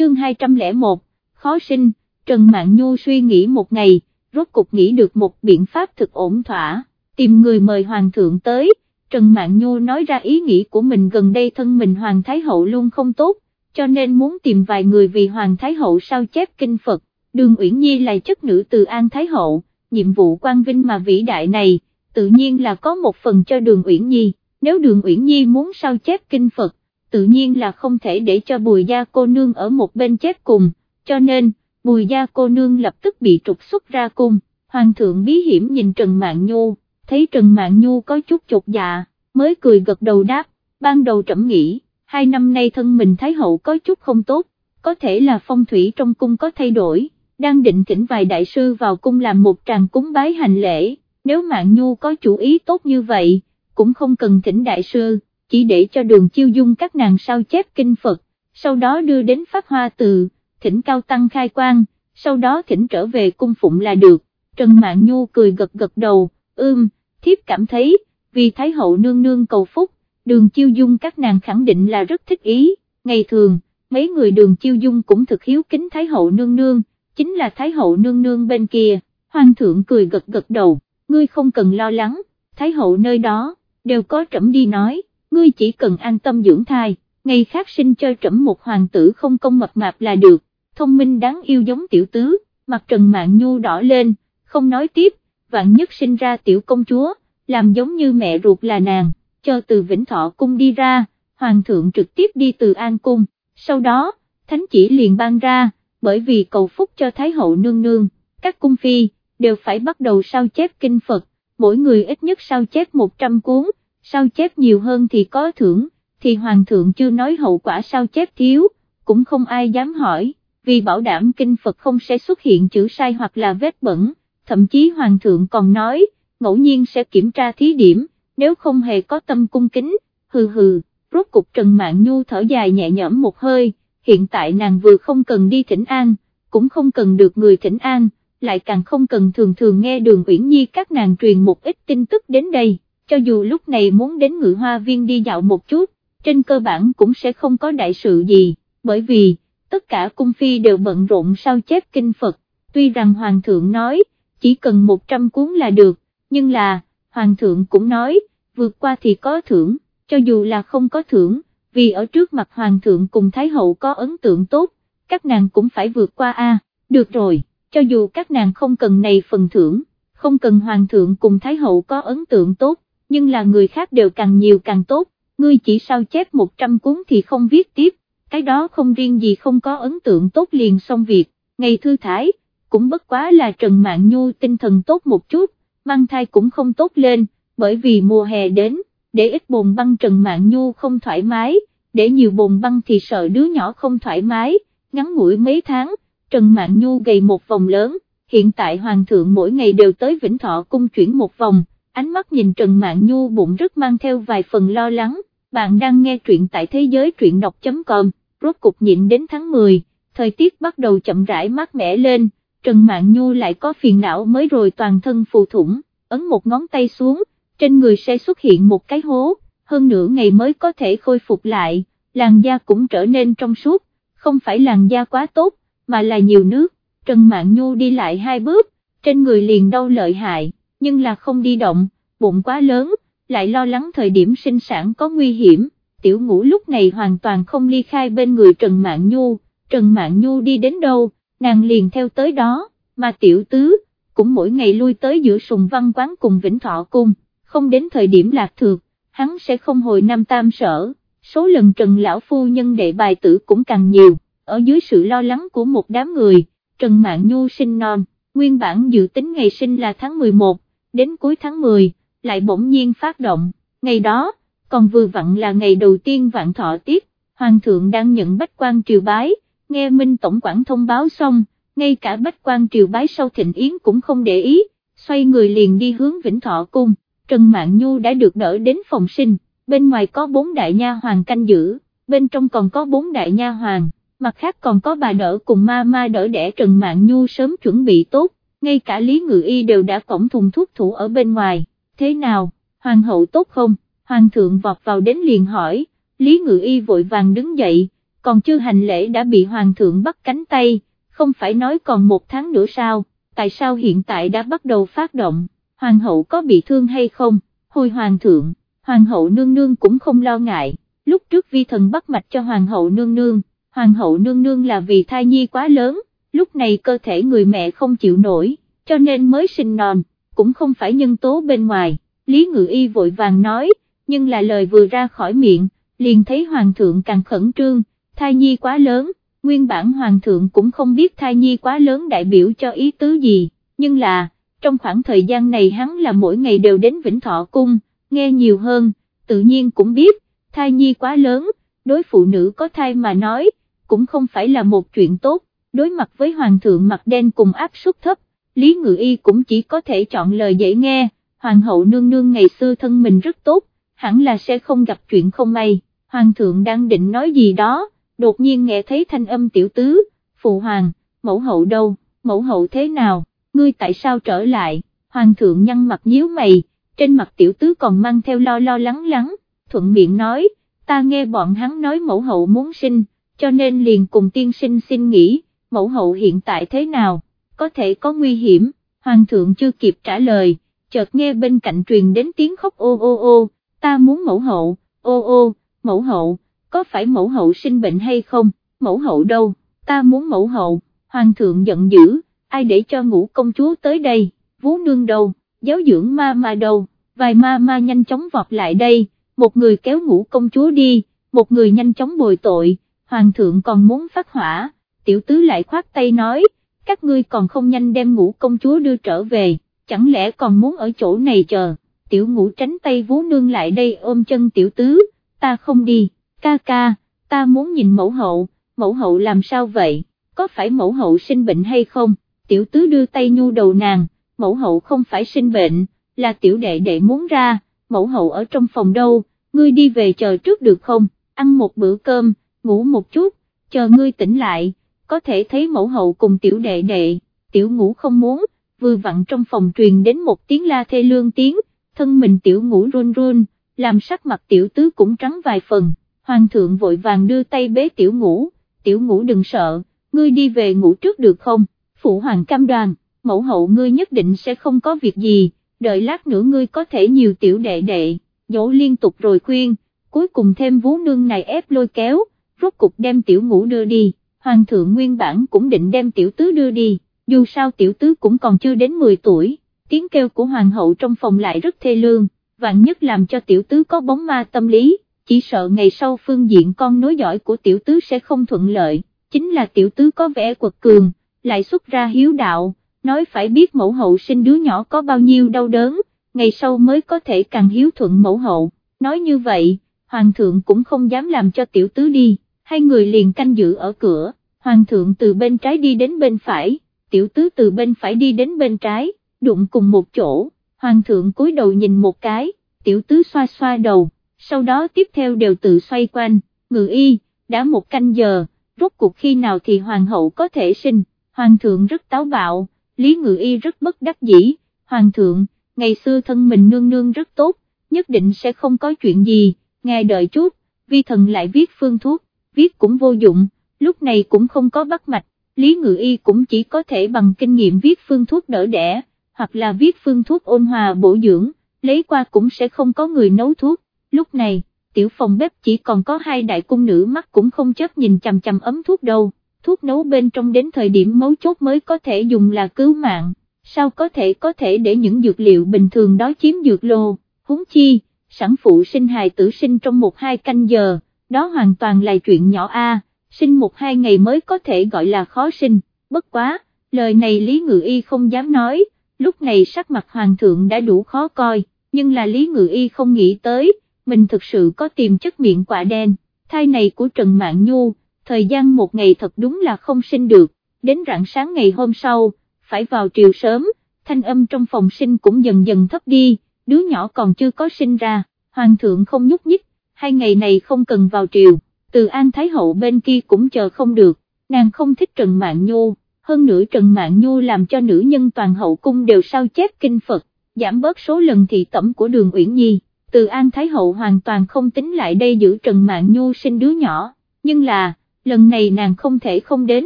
chương 201, khó sinh, Trần Mạn Nhu suy nghĩ một ngày, rốt cục nghĩ được một biện pháp thực ổn thỏa, tìm người mời Hoàng thượng tới, Trần Mạn Nhu nói ra ý nghĩ của mình gần đây thân mình Hoàng Thái Hậu luôn không tốt, cho nên muốn tìm vài người vì Hoàng Thái Hậu sao chép kinh Phật, Đường Uyển Nhi là chất nữ từ An Thái Hậu, nhiệm vụ quan vinh mà vĩ đại này, tự nhiên là có một phần cho Đường Uyển Nhi, nếu Đường Uyển Nhi muốn sao chép kinh Phật, tự nhiên là không thể để cho Bùi Gia cô nương ở một bên chết cùng, cho nên, Bùi Gia cô nương lập tức bị trục xuất ra cung, Hoàng thượng bí hiểm nhìn Trần Mạn Nhu, thấy Trần Mạn Nhu có chút chột dạ, mới cười gật đầu đáp, ban đầu trẫm nghĩ, hai năm nay thân mình Thái Hậu có chút không tốt, có thể là phong thủy trong cung có thay đổi, đang định thỉnh vài đại sư vào cung làm một tràng cúng bái hành lễ, nếu Mạn Nhu có chủ ý tốt như vậy, cũng không cần thỉnh đại sư, chỉ để cho đường chiêu dung các nàng sao chép kinh Phật, sau đó đưa đến phát hoa từ, thỉnh cao tăng khai quang, sau đó thỉnh trở về cung phụng là được, Trần Mạn Nhu cười gật gật đầu, ưm, thiếp cảm thấy, vì Thái hậu nương nương cầu phúc, đường chiêu dung các nàng khẳng định là rất thích ý, ngày thường, mấy người đường chiêu dung cũng thực hiếu kính Thái hậu nương nương, chính là Thái hậu nương nương bên kia, hoàng thượng cười gật gật đầu, ngươi không cần lo lắng, Thái hậu nơi đó, đều có trẫm đi nói, ngươi chỉ cần an tâm dưỡng thai, ngày khác sinh cho trẫm một hoàng tử không công mập mạp là được, thông minh đáng yêu giống tiểu tứ, mặt Trần Mạn Nhu đỏ lên, không nói tiếp, vạn nhất sinh ra tiểu công chúa, làm giống như mẹ ruột là nàng, cho từ Vĩnh Thọ cung đi ra, hoàng thượng trực tiếp đi từ An cung, sau đó, thánh chỉ liền ban ra, bởi vì cầu phúc cho Thái hậu nương nương, các cung phi, đều phải bắt đầu sao chép kinh Phật, mỗi người ít nhất sao chép 100 cuốn, sao chép nhiều hơn thì có thưởng, thì hoàng thượng chưa nói hậu quả sao chép thiếu, cũng không ai dám hỏi, vì bảo đảm kinh Phật không sẽ xuất hiện chữ sai hoặc là vết bẩn, thậm chí hoàng thượng còn nói, ngẫu nhiên sẽ kiểm tra thí điểm, nếu không hề có tâm cung kính, hừ hừ, rốt cục Trần Mạn Nhu thở dài nhẹ nhõm một hơi, hiện tại nàng vừa không cần đi thỉnh an, cũng không cần được người thỉnh an, lại càng không cần thường thường nghe đường Uyển Nhi các nàng truyền một ít tin tức đến đây, cho dù lúc này muốn đến ngự hoa viên đi dạo một chút, trên cơ bản cũng sẽ không có đại sự gì, bởi vì, tất cả cung phi đều bận rộn sao chép kinh Phật, tuy rằng Hoàng thượng nói, chỉ cần 100 cuốn là được, nhưng là, Hoàng thượng cũng nói, vượt qua thì có thưởng, cho dù là không có thưởng, vì ở trước mặt Hoàng thượng cùng Thái hậu có ấn tượng tốt, các nàng cũng phải vượt qua a. được rồi, cho dù các nàng không cần này phần thưởng, không cần Hoàng thượng cùng Thái hậu có ấn tượng tốt, nhưng là người khác đều càng nhiều càng tốt, ngươi chỉ sao chép 100 cuốn thì không viết tiếp, cái đó không riêng gì không có ấn tượng tốt liền xong việc, ngày thư thái, cũng bất quá là Trần mạng Nhu tinh thần tốt một chút, mang thai cũng không tốt lên, bởi vì mùa hè đến, để ít bồn băng Trần mạng Nhu không thoải mái, để nhiều bồn băng thì sợ đứa nhỏ không thoải mái, ngắn ngủi mấy tháng, Trần mạng Nhu gầy một vòng lớn, hiện tại Hoàng thượng mỗi ngày đều tới Vĩnh Thọ cung chuyển một vòng, ánh mắt nhìn Trần Mạn Nhu bụng rất mang theo vài phần lo lắng, bạn đang nghe truyện tại thế giới truyện đọc.com, rốt cục nhịn đến tháng 10, thời tiết bắt đầu chậm rãi mát mẻ lên, Trần Mạn Nhu lại có phiền não mới rồi toàn thân phù thủng, ấn một ngón tay xuống, trên người sẽ xuất hiện một cái hố, hơn nửa ngày mới có thể khôi phục lại, làn da cũng trở nên trong suốt, không phải làn da quá tốt, mà là nhiều nước, Trần Mạn Nhu đi lại hai bước, trên người liền đau lợi hại, nhưng là không đi động, bụng quá lớn, lại lo lắng thời điểm sinh sản có nguy hiểm, tiểu ngũ lúc này hoàn toàn không ly khai bên người Trần Mạn Nhu, Trần Mạn Nhu đi đến đâu, nàng liền theo tới đó, mà tiểu tứ, cũng mỗi ngày lui tới giữa sùng văn quán cùng Vĩnh Thọ Cung, không đến thời điểm lạc thược, hắn sẽ không hồi Nam Tam sở, số lần Trần Lão Phu Nhân đệ bài tử cũng càng nhiều, ở dưới sự lo lắng của một đám người, Trần Mạn Nhu sinh non, nguyên bản dự tính ngày sinh là tháng 11, đến cuối tháng 10, lại bỗng nhiên phát động, ngày đó, còn vừa vặn là ngày đầu tiên vạn thọ tiết, Hoàng thượng đang nhận bách quan triều bái, nghe Minh Tổng quản thông báo xong, ngay cả bách quan triều bái sau thịnh yến cũng không để ý, xoay người liền đi hướng Vĩnh Thọ Cung, Trần Mạn Nhu đã được đỡ đến phòng sinh, bên ngoài có bốn đại nha hoàng canh giữ, bên trong còn có bốn đại nha hoàng, mặt khác còn có bà đỡ cùng ma ma đỡ đẻ Trần Mạn Nhu sớm chuẩn bị tốt, ngay cả Lý Ngự Y đều đã cổng thùng thuốc thủ ở bên ngoài, thế nào, hoàng hậu tốt không, hoàng thượng vọt vào đến liền hỏi, Lý Ngự Y vội vàng đứng dậy, còn chưa hành lễ đã bị hoàng thượng bắt cánh tay, không phải nói còn một tháng nữa sao, tại sao hiện tại đã bắt đầu phát động, hoàng hậu có bị thương hay không, hồi hoàng thượng, hoàng hậu nương nương cũng không lo ngại, lúc trước vi thần bắt mạch cho hoàng hậu nương nương, hoàng hậu nương nương là vì thai nhi quá lớn, lúc này cơ thể người mẹ không chịu nổi, cho nên mới sinh non, cũng không phải nhân tố bên ngoài, Lý Ngự Y vội vàng nói, nhưng là lời vừa ra khỏi miệng, liền thấy hoàng thượng càng khẩn trương, thai nhi quá lớn, nguyên bản hoàng thượng cũng không biết thai nhi quá lớn đại biểu cho ý tứ gì, nhưng là, trong khoảng thời gian này hắn là mỗi ngày đều đến Vĩnh Thọ Cung, nghe nhiều hơn, tự nhiên cũng biết, thai nhi quá lớn, đối phụ nữ có thai mà nói, cũng không phải là một chuyện tốt, đối mặt với hoàng thượng mặt đen cùng áp suất thấp, Lý Ngự Y cũng chỉ có thể chọn lời dễ nghe, hoàng hậu nương nương ngày xưa thân mình rất tốt, hẳn là sẽ không gặp chuyện không may, hoàng thượng đang định nói gì đó, đột nhiên nghe thấy thanh âm tiểu tứ, phụ hoàng, mẫu hậu đâu, mẫu hậu thế nào, ngươi tại sao trở lại, hoàng thượng nhăn mặt nhíu mày, trên mặt tiểu tứ còn mang theo lo lo lắng lắng, thuận miệng nói, ta nghe bọn hắn nói mẫu hậu muốn sinh, cho nên liền cùng tiên sinh xin nghỉ, mẫu hậu hiện tại thế nào, có thể có nguy hiểm, hoàng thượng chưa kịp trả lời, chợt nghe bên cạnh truyền đến tiếng khóc ô ô ô, ta muốn mẫu hậu, ô ô, mẫu hậu, có phải mẫu hậu sinh bệnh hay không, mẫu hậu đâu, ta muốn mẫu hậu, hoàng thượng giận dữ, ai để cho ngũ công chúa tới đây, vú nương đâu, giáo dưỡng ma ma đâu, vài ma ma nhanh chóng vọt lại đây, một người kéo ngũ công chúa đi, một người nhanh chóng bồi tội, hoàng thượng còn muốn phát hỏa, tiểu tứ lại khoát tay nói, các ngươi còn không nhanh đem ngũ công chúa đưa trở về, chẳng lẽ còn muốn ở chỗ này chờ, tiểu ngũ tránh tay vú nương lại đây ôm chân tiểu tứ, ta không đi, ca ca, ta muốn nhìn mẫu hậu, mẫu hậu làm sao vậy, có phải mẫu hậu sinh bệnh hay không, tiểu tứ đưa tay nhu đầu nàng, mẫu hậu không phải sinh bệnh, là tiểu đệ đệ muốn ra, mẫu hậu ở trong phòng đâu, ngươi đi về chờ trước được không, ăn một bữa cơm, ngủ một chút, chờ ngươi tỉnh lại, có thể thấy mẫu hậu cùng tiểu đệ đệ, tiểu ngủ không muốn, vừa vặn trong phòng truyền đến một tiếng la thê lương tiếng, thân mình tiểu ngủ run run, làm sắc mặt tiểu tứ cũng trắng vài phần, hoàng thượng vội vàng đưa tay bế tiểu ngủ, tiểu ngủ đừng sợ, ngươi đi về ngủ trước được không, phụ hoàng cam đoàn, mẫu hậu ngươi nhất định sẽ không có việc gì, đợi lát nữa ngươi có thể nhiều tiểu đệ đệ, dỗ liên tục rồi khuyên, cuối cùng thêm vú nương này ép lôi kéo, rốt cục đem tiểu ngủ đưa đi, hoàng thượng nguyên bản cũng định đem tiểu tứ đưa đi, dù sao tiểu tứ cũng còn chưa đến 10 tuổi, tiếng kêu của hoàng hậu trong phòng lại rất thê lương, vạn nhất làm cho tiểu tứ có bóng ma tâm lý, chỉ sợ ngày sau phương diện con nối giỏi của tiểu tứ sẽ không thuận lợi, chính là tiểu tứ có vẻ quật cường, lại xuất ra hiếu đạo, nói phải biết mẫu hậu sinh đứa nhỏ có bao nhiêu đau đớn, ngày sau mới có thể càng hiếu thuận mẫu hậu, nói như vậy, hoàng thượng cũng không dám làm cho tiểu tứ đi, hai người liền canh giữ ở cửa, hoàng thượng từ bên trái đi đến bên phải, tiểu tứ từ bên phải đi đến bên trái, đụng cùng một chỗ, hoàng thượng cúi đầu nhìn một cái, tiểu tứ xoa xoa đầu, sau đó tiếp theo đều tự xoay quanh, ngự y, đã một canh giờ, rốt cuộc khi nào thì hoàng hậu có thể sinh, hoàng thượng rất táo bạo, lý ngự y rất bất đắc dĩ, hoàng thượng, ngày xưa thân mình nương nương rất tốt, nhất định sẽ không có chuyện gì, ngài đợi chút, vi thần lại viết phương thuốc, viết cũng vô dụng, lúc này cũng không có bắt mạch, Lý Ngự Y cũng chỉ có thể bằng kinh nghiệm viết phương thuốc đỡ đẻ, hoặc là viết phương thuốc ôn hòa bổ dưỡng, lấy qua cũng sẽ không có người nấu thuốc, lúc này, tiểu phòng bếp chỉ còn có hai đại cung nữ mắt cũng không chấp nhìn chằm chằm ấm thuốc đâu, thuốc nấu bên trong đến thời điểm mấu chốt mới có thể dùng là cứu mạng, sao có thể có thể để những dược liệu bình thường đó chiếm dược lô, huống chi, sản phụ sinh hài tử sinh trong một hai canh giờ, đó hoàn toàn là chuyện nhỏ a sinh một hai ngày mới có thể gọi là khó sinh, bất quá, lời này Lý Ngự Y không dám nói, lúc này sắc mặt hoàng thượng đã đủ khó coi, nhưng là Lý Ngự Y không nghĩ tới, mình thực sự có tiềm chất miệng quả đen, thai này của Trần Mạn Nhu, thời gian một ngày thật đúng là không sinh được, đến rạng sáng ngày hôm sau, phải vào triều sớm, thanh âm trong phòng sinh cũng dần dần thấp đi, đứa nhỏ còn chưa có sinh ra, hoàng thượng không nhúc nhích, hai ngày này không cần vào triều từ An Thái Hậu bên kia cũng chờ không được, nàng không thích Trần Mạn Nhu, hơn nữa Trần Mạn Nhu làm cho nữ nhân toàn hậu cung đều sao chép kinh Phật, giảm bớt số lần thị tẩm của đường Uyển Nhi, từ An Thái Hậu hoàn toàn không tính lại đây giữ Trần Mạn Nhu sinh đứa nhỏ, nhưng là, lần này nàng không thể không đến,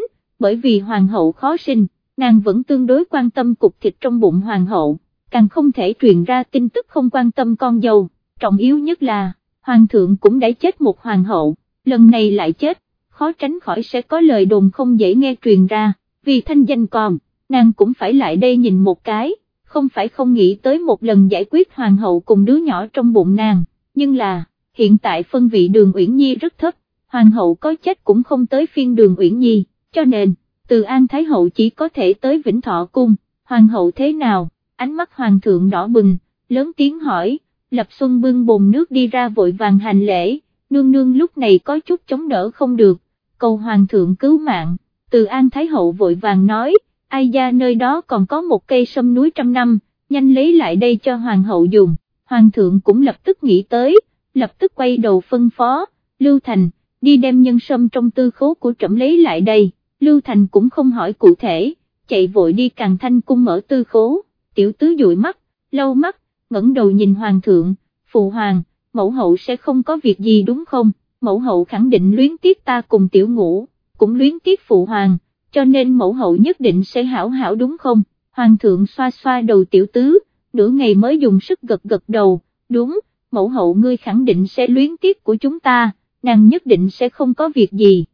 bởi vì hoàng hậu khó sinh, nàng vẫn tương đối quan tâm cục thịt trong bụng hoàng hậu, càng không thể truyền ra tin tức không quan tâm con dâu, trọng yếu nhất là, hoàng thượng cũng đã chết một hoàng hậu, lần này lại chết, khó tránh khỏi sẽ có lời đồn không dễ nghe truyền ra, vì thanh danh còn, nàng cũng phải lại đây nhìn một cái, không phải không nghĩ tới một lần giải quyết hoàng hậu cùng đứa nhỏ trong bụng nàng, nhưng là, hiện tại phân vị đường Uyển Nhi rất thấp, hoàng hậu có chết cũng không tới phiên đường Uyển Nhi, cho nên, từ An Thái hậu chỉ có thể tới Vĩnh Thọ Cung, hoàng hậu thế nào, ánh mắt hoàng thượng đỏ bừng, lớn tiếng hỏi, Lập Xuân bưng bồn nước đi ra vội vàng hành lễ, nương nương lúc này có chút chống đỡ không được, cầu hoàng thượng cứu mạng, từ An Thái hậu vội vàng nói, ai ra nơi đó còn có một cây sâm núi trăm năm, nhanh lấy lại đây cho hoàng hậu dùng, hoàng thượng cũng lập tức nghĩ tới, lập tức quay đầu phân phó, Lưu Thành, đi đem nhân sâm trong tư khố của trẫm lấy lại đây, Lưu Thành cũng không hỏi cụ thể, chạy vội đi càng thanh cung mở tư khố, tiểu tứ dụi mắt, lâu mắt, ngẩng đầu nhìn hoàng thượng, phụ hoàng, mẫu hậu sẽ không có việc gì đúng không, mẫu hậu khẳng định luyến tiếc ta cùng tiểu ngũ, cũng luyến tiếc phụ hoàng, cho nên mẫu hậu nhất định sẽ hảo hảo đúng không, hoàng thượng xoa xoa đầu tiểu tứ, nửa ngày mới dùng sức gật gật đầu, đúng, mẫu hậu ngươi khẳng định sẽ luyến tiếc của chúng ta, nàng nhất định sẽ không có việc gì.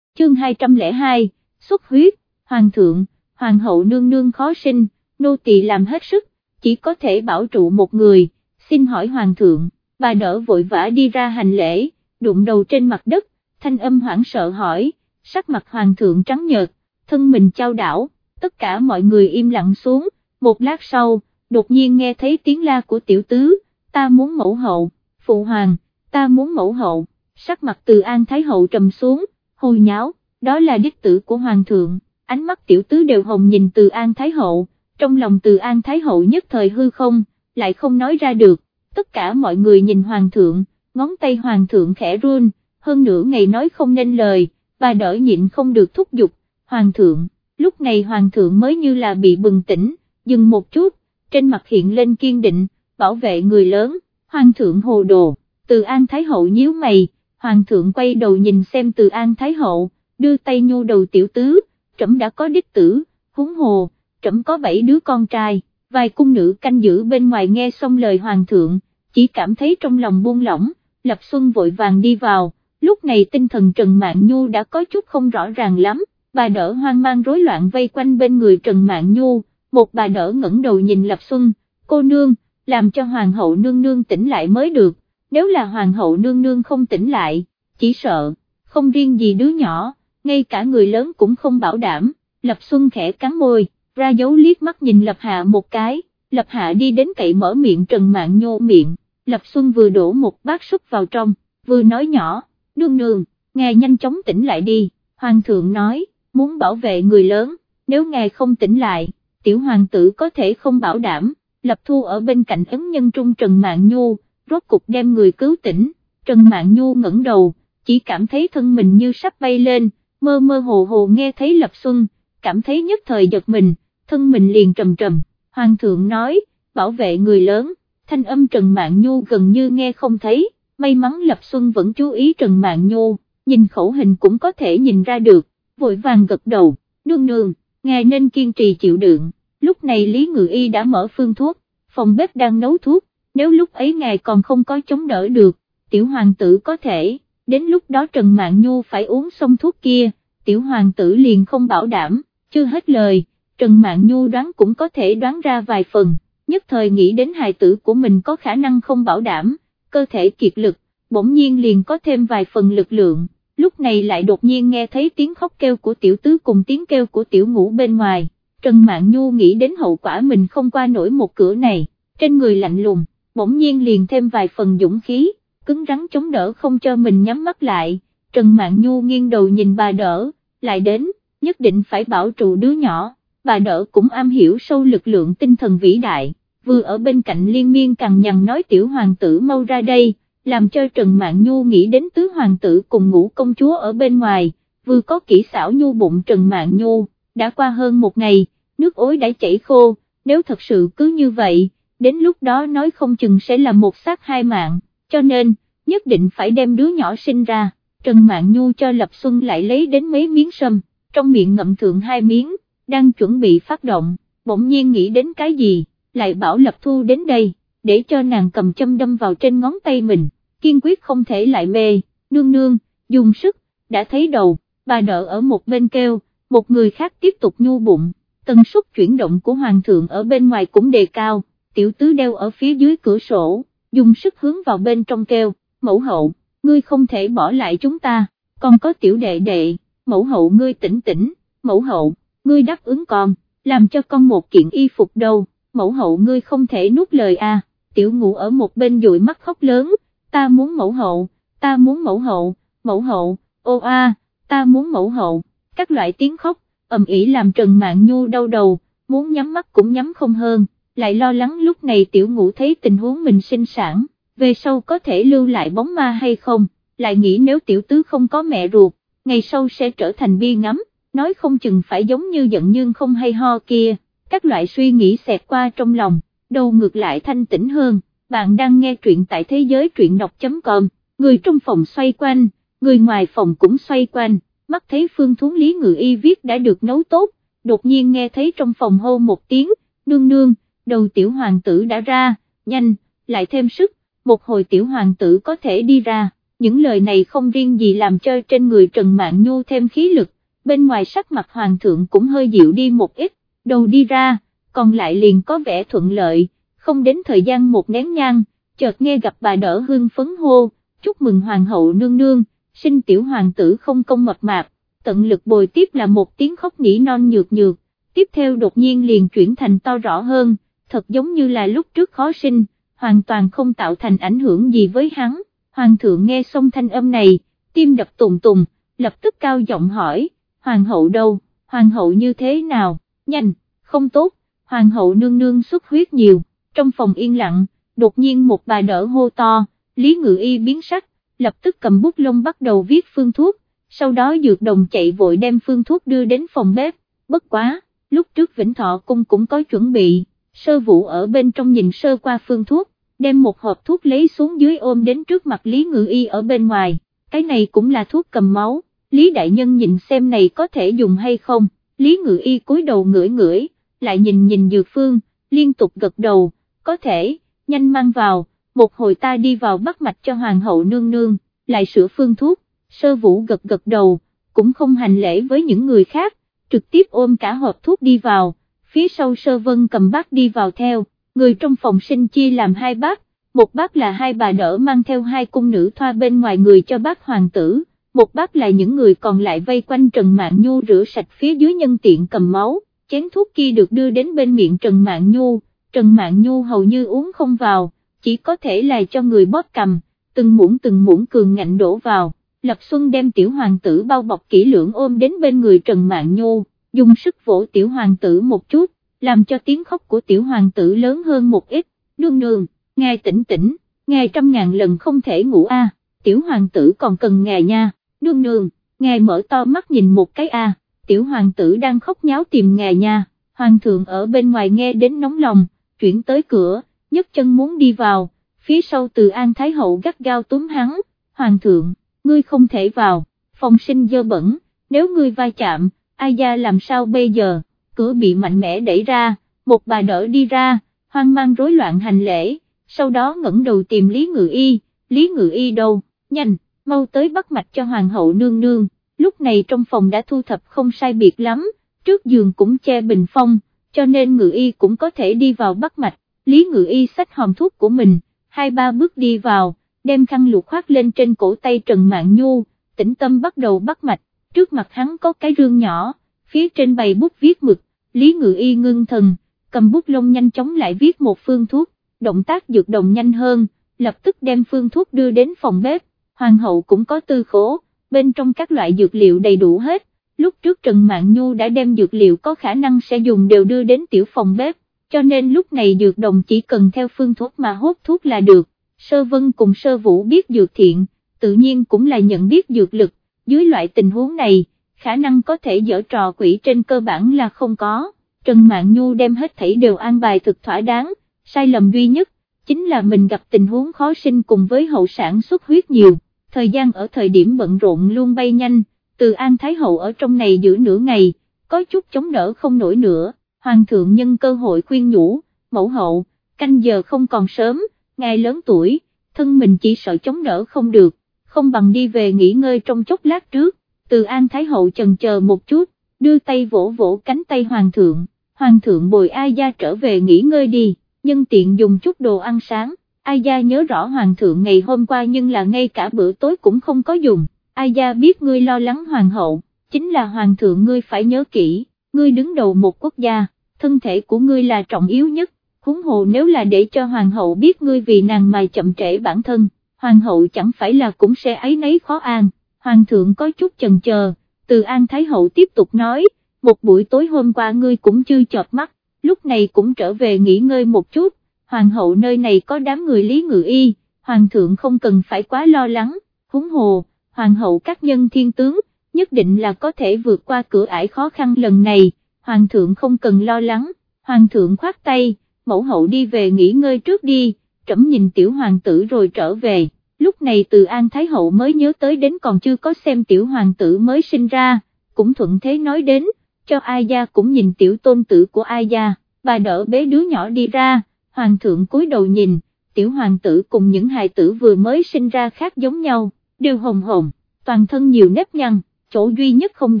Chương 202, xuất huyết, hoàng thượng, hoàng hậu nương nương khó sinh, nô tỳ làm hết sức, chỉ có thể bảo trụ một người, xin hỏi hoàng thượng, bà đỡ vội vã đi ra hành lễ, đụng đầu trên mặt đất, thanh âm hoảng sợ hỏi, sắc mặt hoàng thượng trắng nhợt, thân mình trao đảo, tất cả mọi người im lặng xuống, một lát sau, đột nhiên nghe thấy tiếng la của tiểu tứ, ta muốn mẫu hậu, phụ hoàng, ta muốn mẫu hậu, sắc mặt từ an thái hậu trầm xuống, hồi nháo, đó là đích tử của hoàng thượng, ánh mắt tiểu tứ đều hồng nhìn từ an thái hậu, trong lòng từ an thái hậu nhất thời hư không, lại không nói ra được, tất cả mọi người nhìn hoàng thượng, ngón tay hoàng thượng khẽ run, hơn nửa ngày nói không nên lời, bà đỡ nhịn không được thúc giục, hoàng thượng, lúc này hoàng thượng mới như là bị bừng tỉnh, dừng một chút, trên mặt hiện lên kiên định, bảo vệ người lớn, hoàng thượng hồ đồ, từ an thái hậu nhíu mày, hoàng thượng quay đầu nhìn xem từ an thái hậu, đưa tay nhô đầu tiểu tứ, trẫm đã có đích tử, húng hồ, trẫm có bảy đứa con trai, vài cung nữ canh giữ bên ngoài nghe xong lời hoàng thượng, chỉ cảm thấy trong lòng buông lỏng, Lập Xuân vội vàng đi vào, lúc này tinh thần Trần Mạn Nhu đã có chút không rõ ràng lắm, bà đỡ hoang mang rối loạn vây quanh bên người Trần Mạn Nhu, một bà đỡ ngẩng đầu nhìn Lập Xuân, cô nương, làm cho hoàng hậu nương nương tỉnh lại mới được, nếu là hoàng hậu nương nương không tỉnh lại, chỉ sợ, không riêng gì đứa nhỏ, ngay cả người lớn cũng không bảo đảm, Lập Xuân khẽ cắn môi, ra dấu liếc mắt nhìn Lập Hạ một cái, Lập Hạ đi đến cậy mở miệng Trần Mạn Nhô miệng, Lập Xuân vừa đổ một bát súp vào trong, vừa nói nhỏ, nương nương, ngài nhanh chóng tỉnh lại đi, Hoàng thượng nói, muốn bảo vệ người lớn, nếu ngài không tỉnh lại, tiểu hoàng tử có thể không bảo đảm, Lập Thu ở bên cạnh ấn nhân trung Trần Mạn Nhu, rốt cục đem người cứu tỉnh, Trần Mạn Nhu ngẩng đầu, chỉ cảm thấy thân mình như sắp bay lên, mơ mơ hồ hồ nghe thấy Lập Xuân, cảm thấy nhất thời giật mình, thân mình liền trầm trầm, Hoàng thượng nói, bảo vệ người lớn, thanh âm Trần Mạn Nhu gần như nghe không thấy, may mắn Lập Xuân vẫn chú ý Trần Mạn Nhu, nhìn khẩu hình cũng có thể nhìn ra được, vội vàng gật đầu, nương nương, ngài nên kiên trì chịu đựng, lúc này Lý Ngự Y đã mở phương thuốc, phòng bếp đang nấu thuốc, nếu lúc ấy ngài còn không có chống đỡ được, tiểu hoàng tử có thể, đến lúc đó Trần Mạn Nhu phải uống xong thuốc kia, tiểu hoàng tử liền không bảo đảm, chưa hết lời, Trần Mạn Nhu đoán cũng có thể đoán ra vài phần, nhất thời nghĩ đến hài tử của mình có khả năng không bảo đảm, cơ thể kiệt lực, bỗng nhiên liền có thêm vài phần lực lượng, lúc này lại đột nhiên nghe thấy tiếng khóc kêu của tiểu tứ cùng tiếng kêu của tiểu ngũ bên ngoài, Trần Mạn Nhu nghĩ đến hậu quả mình không qua nổi một cửa này, trên người lạnh lùng, bỗng nhiên liền thêm vài phần dũng khí, cứng rắn chống đỡ không cho mình nhắm mắt lại, Trần Mạn Nhu nghiêng đầu nhìn bà đỡ, lại đến, nhất định phải bảo trụ đứa nhỏ, bà đỡ cũng am hiểu sâu lực lượng tinh thần vĩ đại, vừa ở bên cạnh liên miên cằn nhằn nói tiểu hoàng tử mau ra đây, làm cho Trần Mạn Nhu nghĩ đến tứ hoàng tử cùng ngũ công chúa ở bên ngoài, vừa có kỹ xảo nhu bụng Trần Mạn Nhu, đã qua hơn một ngày, nước ối đã chảy khô, nếu thật sự cứ như vậy, đến lúc đó nói không chừng sẽ là một xác hai mạng, cho nên, nhất định phải đem đứa nhỏ sinh ra, Trần Mạn Nhu cho Lập Xuân lại lấy đến mấy miếng sâm, trong miệng ngậm thượng hai miếng, đang chuẩn bị phát động, bỗng nhiên nghĩ đến cái gì, lại bảo Lập Thu đến đây, để cho nàng cầm châm đâm vào trên ngón tay mình, kiên quyết không thể lại mê, nương nương, dùng sức, đã thấy đầu, bà nợ ở một bên kêu, một người khác tiếp tục nhu bụng, tần suất chuyển động của hoàng thượng ở bên ngoài cũng đề cao, tiểu tứ đeo ở phía dưới cửa sổ, dùng sức hướng vào bên trong kêu, mẫu hậu, ngươi không thể bỏ lại chúng ta, còn có tiểu đệ đệ, mẫu hậu ngươi tỉnh tỉnh, mẫu hậu, ngươi đáp ứng con, làm cho con một kiện y phục đâu, mẫu hậu ngươi không thể nuốt lời a. tiểu ngủ ở một bên dụi mắt khóc lớn, ta muốn mẫu hậu, ta muốn mẫu hậu, mẫu hậu, ô a, ta muốn mẫu hậu, các loại tiếng khóc, ầm ĩ làm Trần Mạn Nhu đau đầu, muốn nhắm mắt cũng nhắm không hơn, lại lo lắng lúc này tiểu ngủ thấy tình huống mình sinh sản, về sau có thể lưu lại bóng ma hay không, lại nghĩ nếu tiểu tứ không có mẹ ruột, ngày sau sẽ trở thành bi ngắm, nói không chừng phải giống như giận nhưng không hay ho kia, các loại suy nghĩ xẹt qua trong lòng, đầu ngược lại thanh tĩnh hơn, bạn đang nghe truyện tại thế giới truyện đọc.com, người trong phòng xoay quanh, người ngoài phòng cũng xoay quanh, mắt thấy phương thuấn lý ngự y viết đã được nấu tốt, đột nhiên nghe thấy trong phòng hô một tiếng, nương nương, đầu tiểu hoàng tử đã ra, nhanh, lại thêm sức, một hồi tiểu hoàng tử có thể đi ra, những lời này không riêng gì làm cho trên người Trần mạng Nhu thêm khí lực, bên ngoài sắc mặt hoàng thượng cũng hơi dịu đi một ít, đầu đi ra, còn lại liền có vẻ thuận lợi, không đến thời gian một nén nhang, chợt nghe gặp bà đỡ hương phấn hô, chúc mừng hoàng hậu nương nương, sinh tiểu hoàng tử không công mập mạp, tận lực bồi tiếp là một tiếng khóc nỉ non nhược nhược, tiếp theo đột nhiên liền chuyển thành to rõ hơn, thật giống như là lúc trước khó sinh, hoàn toàn không tạo thành ảnh hưởng gì với hắn, hoàng thượng nghe xong thanh âm này, tim đập tùng tùng, lập tức cao giọng hỏi, hoàng hậu đâu, hoàng hậu như thế nào, nhanh, không tốt, hoàng hậu nương nương xuất huyết nhiều, trong phòng yên lặng, đột nhiên một bà đỡ hô to, Lý Ngự Y biến sắc, lập tức cầm bút lông bắt đầu viết phương thuốc, sau đó dược đồng chạy vội đem phương thuốc đưa đến phòng bếp, bất quá, lúc trước Vĩnh Thọ Cung cũng có chuẩn bị, sơ vũ ở bên trong nhìn sơ qua phương thuốc, đem một hộp thuốc lấy xuống dưới ôm đến trước mặt Lý Ngự Y ở bên ngoài, cái này cũng là thuốc cầm máu, Lý Đại Nhân nhìn xem này có thể dùng hay không, Lý Ngự Y cúi đầu ngửi ngửi, lại nhìn nhìn dược phương, liên tục gật đầu, có thể, nhanh mang vào, một hồi ta đi vào bắt mạch cho hoàng hậu nương nương, lại sửa phương thuốc, sơ vũ gật gật đầu, cũng không hành lễ với những người khác, trực tiếp ôm cả hộp thuốc đi vào, phía sau sơ vân cầm bát đi vào theo, người trong phòng sinh chia làm hai bát, một bát là hai bà đỡ mang theo hai cung nữ thoa bên ngoài người cho bác hoàng tử, một bát là những người còn lại vây quanh Trần Mạn Nhu rửa sạch phía dưới nhân tiện cầm máu, chén thuốc kia được đưa đến bên miệng Trần Mạn Nhu, Trần Mạn Nhu hầu như uống không vào, chỉ có thể là cho người bóp cầm, từng muỗng từng muỗng cường ngạnh đổ vào, Lập Xuân đem tiểu hoàng tử bao bọc kỹ lưỡng ôm đến bên người Trần Mạn Nhu, dùng sức vỗ tiểu hoàng tử một chút, làm cho tiếng khóc của tiểu hoàng tử lớn hơn một ít, nương nương, ngài tỉnh tỉnh, ngài trăm ngàn lần không thể ngủ a, tiểu hoàng tử còn cần ngài nha, nương nương, ngài mở to mắt nhìn một cái a, tiểu hoàng tử đang khóc nháo tìm ngài nha, hoàng thượng ở bên ngoài nghe đến nóng lòng, chuyển tới cửa, nhấc chân muốn đi vào, phía sau từ An Thái Hậu gắt gao túm hắn, Hoàng thượng, ngươi không thể vào, phòng sinh dơ bẩn, nếu ngươi vai chạm, ai gia làm sao bây giờ, cửa bị mạnh mẽ đẩy ra, một bà đỡ đi ra, hoang mang rối loạn hành lễ, sau đó ngẩng đầu tìm Lý Ngự Y, Lý Ngự Y đâu, nhanh, mau tới bắt mạch cho Hoàng hậu nương nương, lúc này trong phòng đã thu thập không sai biệt lắm, trước giường cũng che bình phong, cho nên Ngự Y cũng có thể đi vào bắt mạch, Lý Ngự Y xách hòm thuốc của mình, hai ba bước đi vào, đem khăn lụa khoác lên trên cổ tay Trần mạng Nhu, tĩnh tâm bắt đầu bắt mạch, trước mặt hắn có cái rương nhỏ, phía trên bày bút viết mực, Lý Ngự Y ngưng thần, cầm bút lông nhanh chóng lại viết một phương thuốc, động tác dược đồng nhanh hơn, lập tức đem phương thuốc đưa đến phòng bếp, hoàng hậu cũng có tư khố, bên trong các loại dược liệu đầy đủ hết, lúc trước Trần Mạn Nhu đã đem dược liệu có khả năng sẽ dùng đều đưa đến tiểu phòng bếp, cho nên lúc này dược đồng chỉ cần theo phương thuốc mà hốt thuốc là được, sơ vân cùng sơ vũ biết dược thiện, tự nhiên cũng là nhận biết dược lực, dưới loại tình huống này, khả năng có thể dở trò quỷ trên cơ bản là không có, Trần Mạn Nhu đem hết thảy đều an bài thực thỏa đáng, sai lầm duy nhất, chính là mình gặp tình huống khó sinh cùng với hậu sản xuất huyết nhiều thời gian ở thời điểm bận rộn luôn bay nhanh, từ An Thái Hậu ở trong này giữ nửa ngày, có chút chống đỡ không nổi nữa, Hoàng thượng nhân cơ hội khuyên nhủ, mẫu hậu, canh giờ không còn sớm, ngài lớn tuổi, thân mình chỉ sợ chống đỡ không được, không bằng đi về nghỉ ngơi trong chốc lát trước, từ An Thái Hậu chần chờ một chút, đưa tay vỗ vỗ cánh tay Hoàng thượng, Hoàng thượng bồi ai gia trở về nghỉ ngơi đi, nhân tiện dùng chút đồ ăn sáng, ai gia nhớ rõ Hoàng thượng ngày hôm qua nhưng là ngay cả bữa tối cũng không có dùng, ai gia biết ngươi lo lắng Hoàng hậu, chính là Hoàng thượng ngươi phải nhớ kỹ, ngươi đứng đầu một quốc gia, thân thể của ngươi là trọng yếu nhất, huống hồ nếu là để cho Hoàng hậu biết ngươi vì nàng mà chậm trễ bản thân, Hoàng hậu chẳng phải là cũng sẽ ấy nấy khó an, Hoàng thượng có chút chần chờ, từ An Thái hậu tiếp tục nói, một buổi tối hôm qua ngươi cũng chưa chọt mắt, lúc này cũng trở về nghỉ ngơi một chút, Hoàng hậu nơi này có đám người lý ngự y, Hoàng thượng không cần phải quá lo lắng, huống hồ, Hoàng hậu các nhân thiên tướng, nhất định là có thể vượt qua cửa ải khó khăn lần này, Hoàng thượng không cần lo lắng, Hoàng thượng khoát tay, mẫu hậu đi về nghỉ ngơi trước đi, trẫm nhìn tiểu hoàng tử rồi trở về, lúc này từ An Thái hậu mới nhớ tới đến còn chưa có xem tiểu hoàng tử mới sinh ra, cũng thuận thế nói đến, cho ai gia cũng nhìn tiểu tôn tử của ai gia, bà đỡ bế đứa nhỏ đi ra, hoàng thượng cúi đầu nhìn, tiểu hoàng tử cùng những hài tử vừa mới sinh ra khác giống nhau, đều hồng hồng, toàn thân nhiều nếp nhăn, chỗ duy nhất không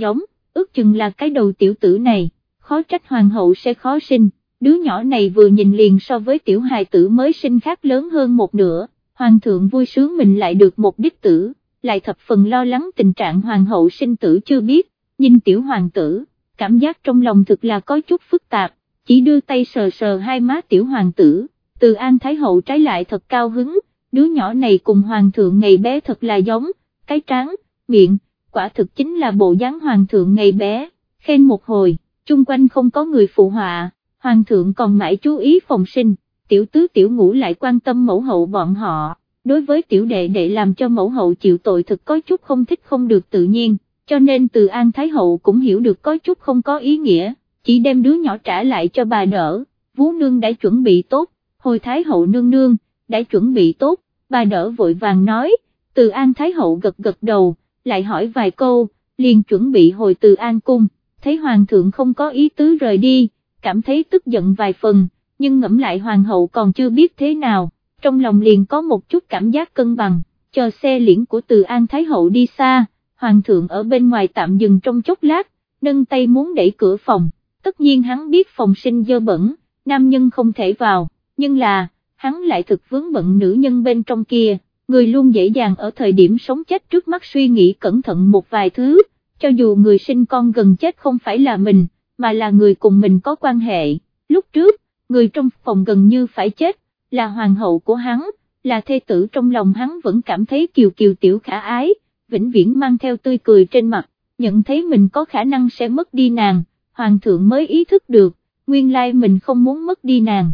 giống, ước chừng là cái đầu tiểu tử này, khó trách hoàng hậu sẽ khó sinh, đứa nhỏ này vừa nhìn liền so với tiểu hài tử mới sinh khác lớn hơn một nửa, hoàng thượng vui sướng mình lại được một đích tử, lại thập phần lo lắng tình trạng hoàng hậu sinh tử chưa biết, nhìn tiểu hoàng tử, cảm giác trong lòng thực là có chút phức tạp, chỉ đưa tay sờ sờ hai má tiểu hoàng tử, từ An Thái Hậu trái lại thật cao hứng, đứa nhỏ này cùng hoàng thượng ngày bé thật là giống, cái trán, miệng, quả thực chính là bộ dáng hoàng thượng ngày bé, khen một hồi, chung quanh không có người phụ họa, hoàng thượng còn mãi chú ý phòng sinh, tiểu tứ tiểu ngũ lại quan tâm mẫu hậu bọn họ, đối với tiểu đệ đệ làm cho mẫu hậu chịu tội thực có chút không thích không được tự nhiên, cho nên từ An Thái Hậu cũng hiểu được có chút không có ý nghĩa, chỉ đem đứa nhỏ trả lại cho bà đỡ, vú nương đã chuẩn bị tốt, hồi Thái Hậu nương nương, đã chuẩn bị tốt, bà đỡ vội vàng nói, từ An Thái Hậu gật gật đầu, lại hỏi vài câu, liền chuẩn bị hồi từ An Cung, thấy Hoàng thượng không có ý tứ rời đi, cảm thấy tức giận vài phần, nhưng ngẫm lại Hoàng hậu còn chưa biết thế nào, trong lòng liền có một chút cảm giác cân bằng, chờ xe liễn của từ An Thái Hậu đi xa, Hoàng thượng ở bên ngoài tạm dừng trong chốc lát, nâng tay muốn đẩy cửa phòng, tất nhiên hắn biết phòng sinh dơ bẩn, nam nhân không thể vào, nhưng là, hắn lại thực vướng bận nữ nhân bên trong kia, người luôn dễ dàng ở thời điểm sống chết trước mắt suy nghĩ cẩn thận một vài thứ, cho dù người sinh con gần chết không phải là mình, mà là người cùng mình có quan hệ, lúc trước, người trong phòng gần như phải chết, là hoàng hậu của hắn, là thê tử trong lòng hắn vẫn cảm thấy kiều kiều tiểu khả ái, vĩnh viễn mang theo tươi cười trên mặt, nhận thấy mình có khả năng sẽ mất đi nàng, hoàng thượng mới ý thức được, nguyên lai mình không muốn mất đi nàng.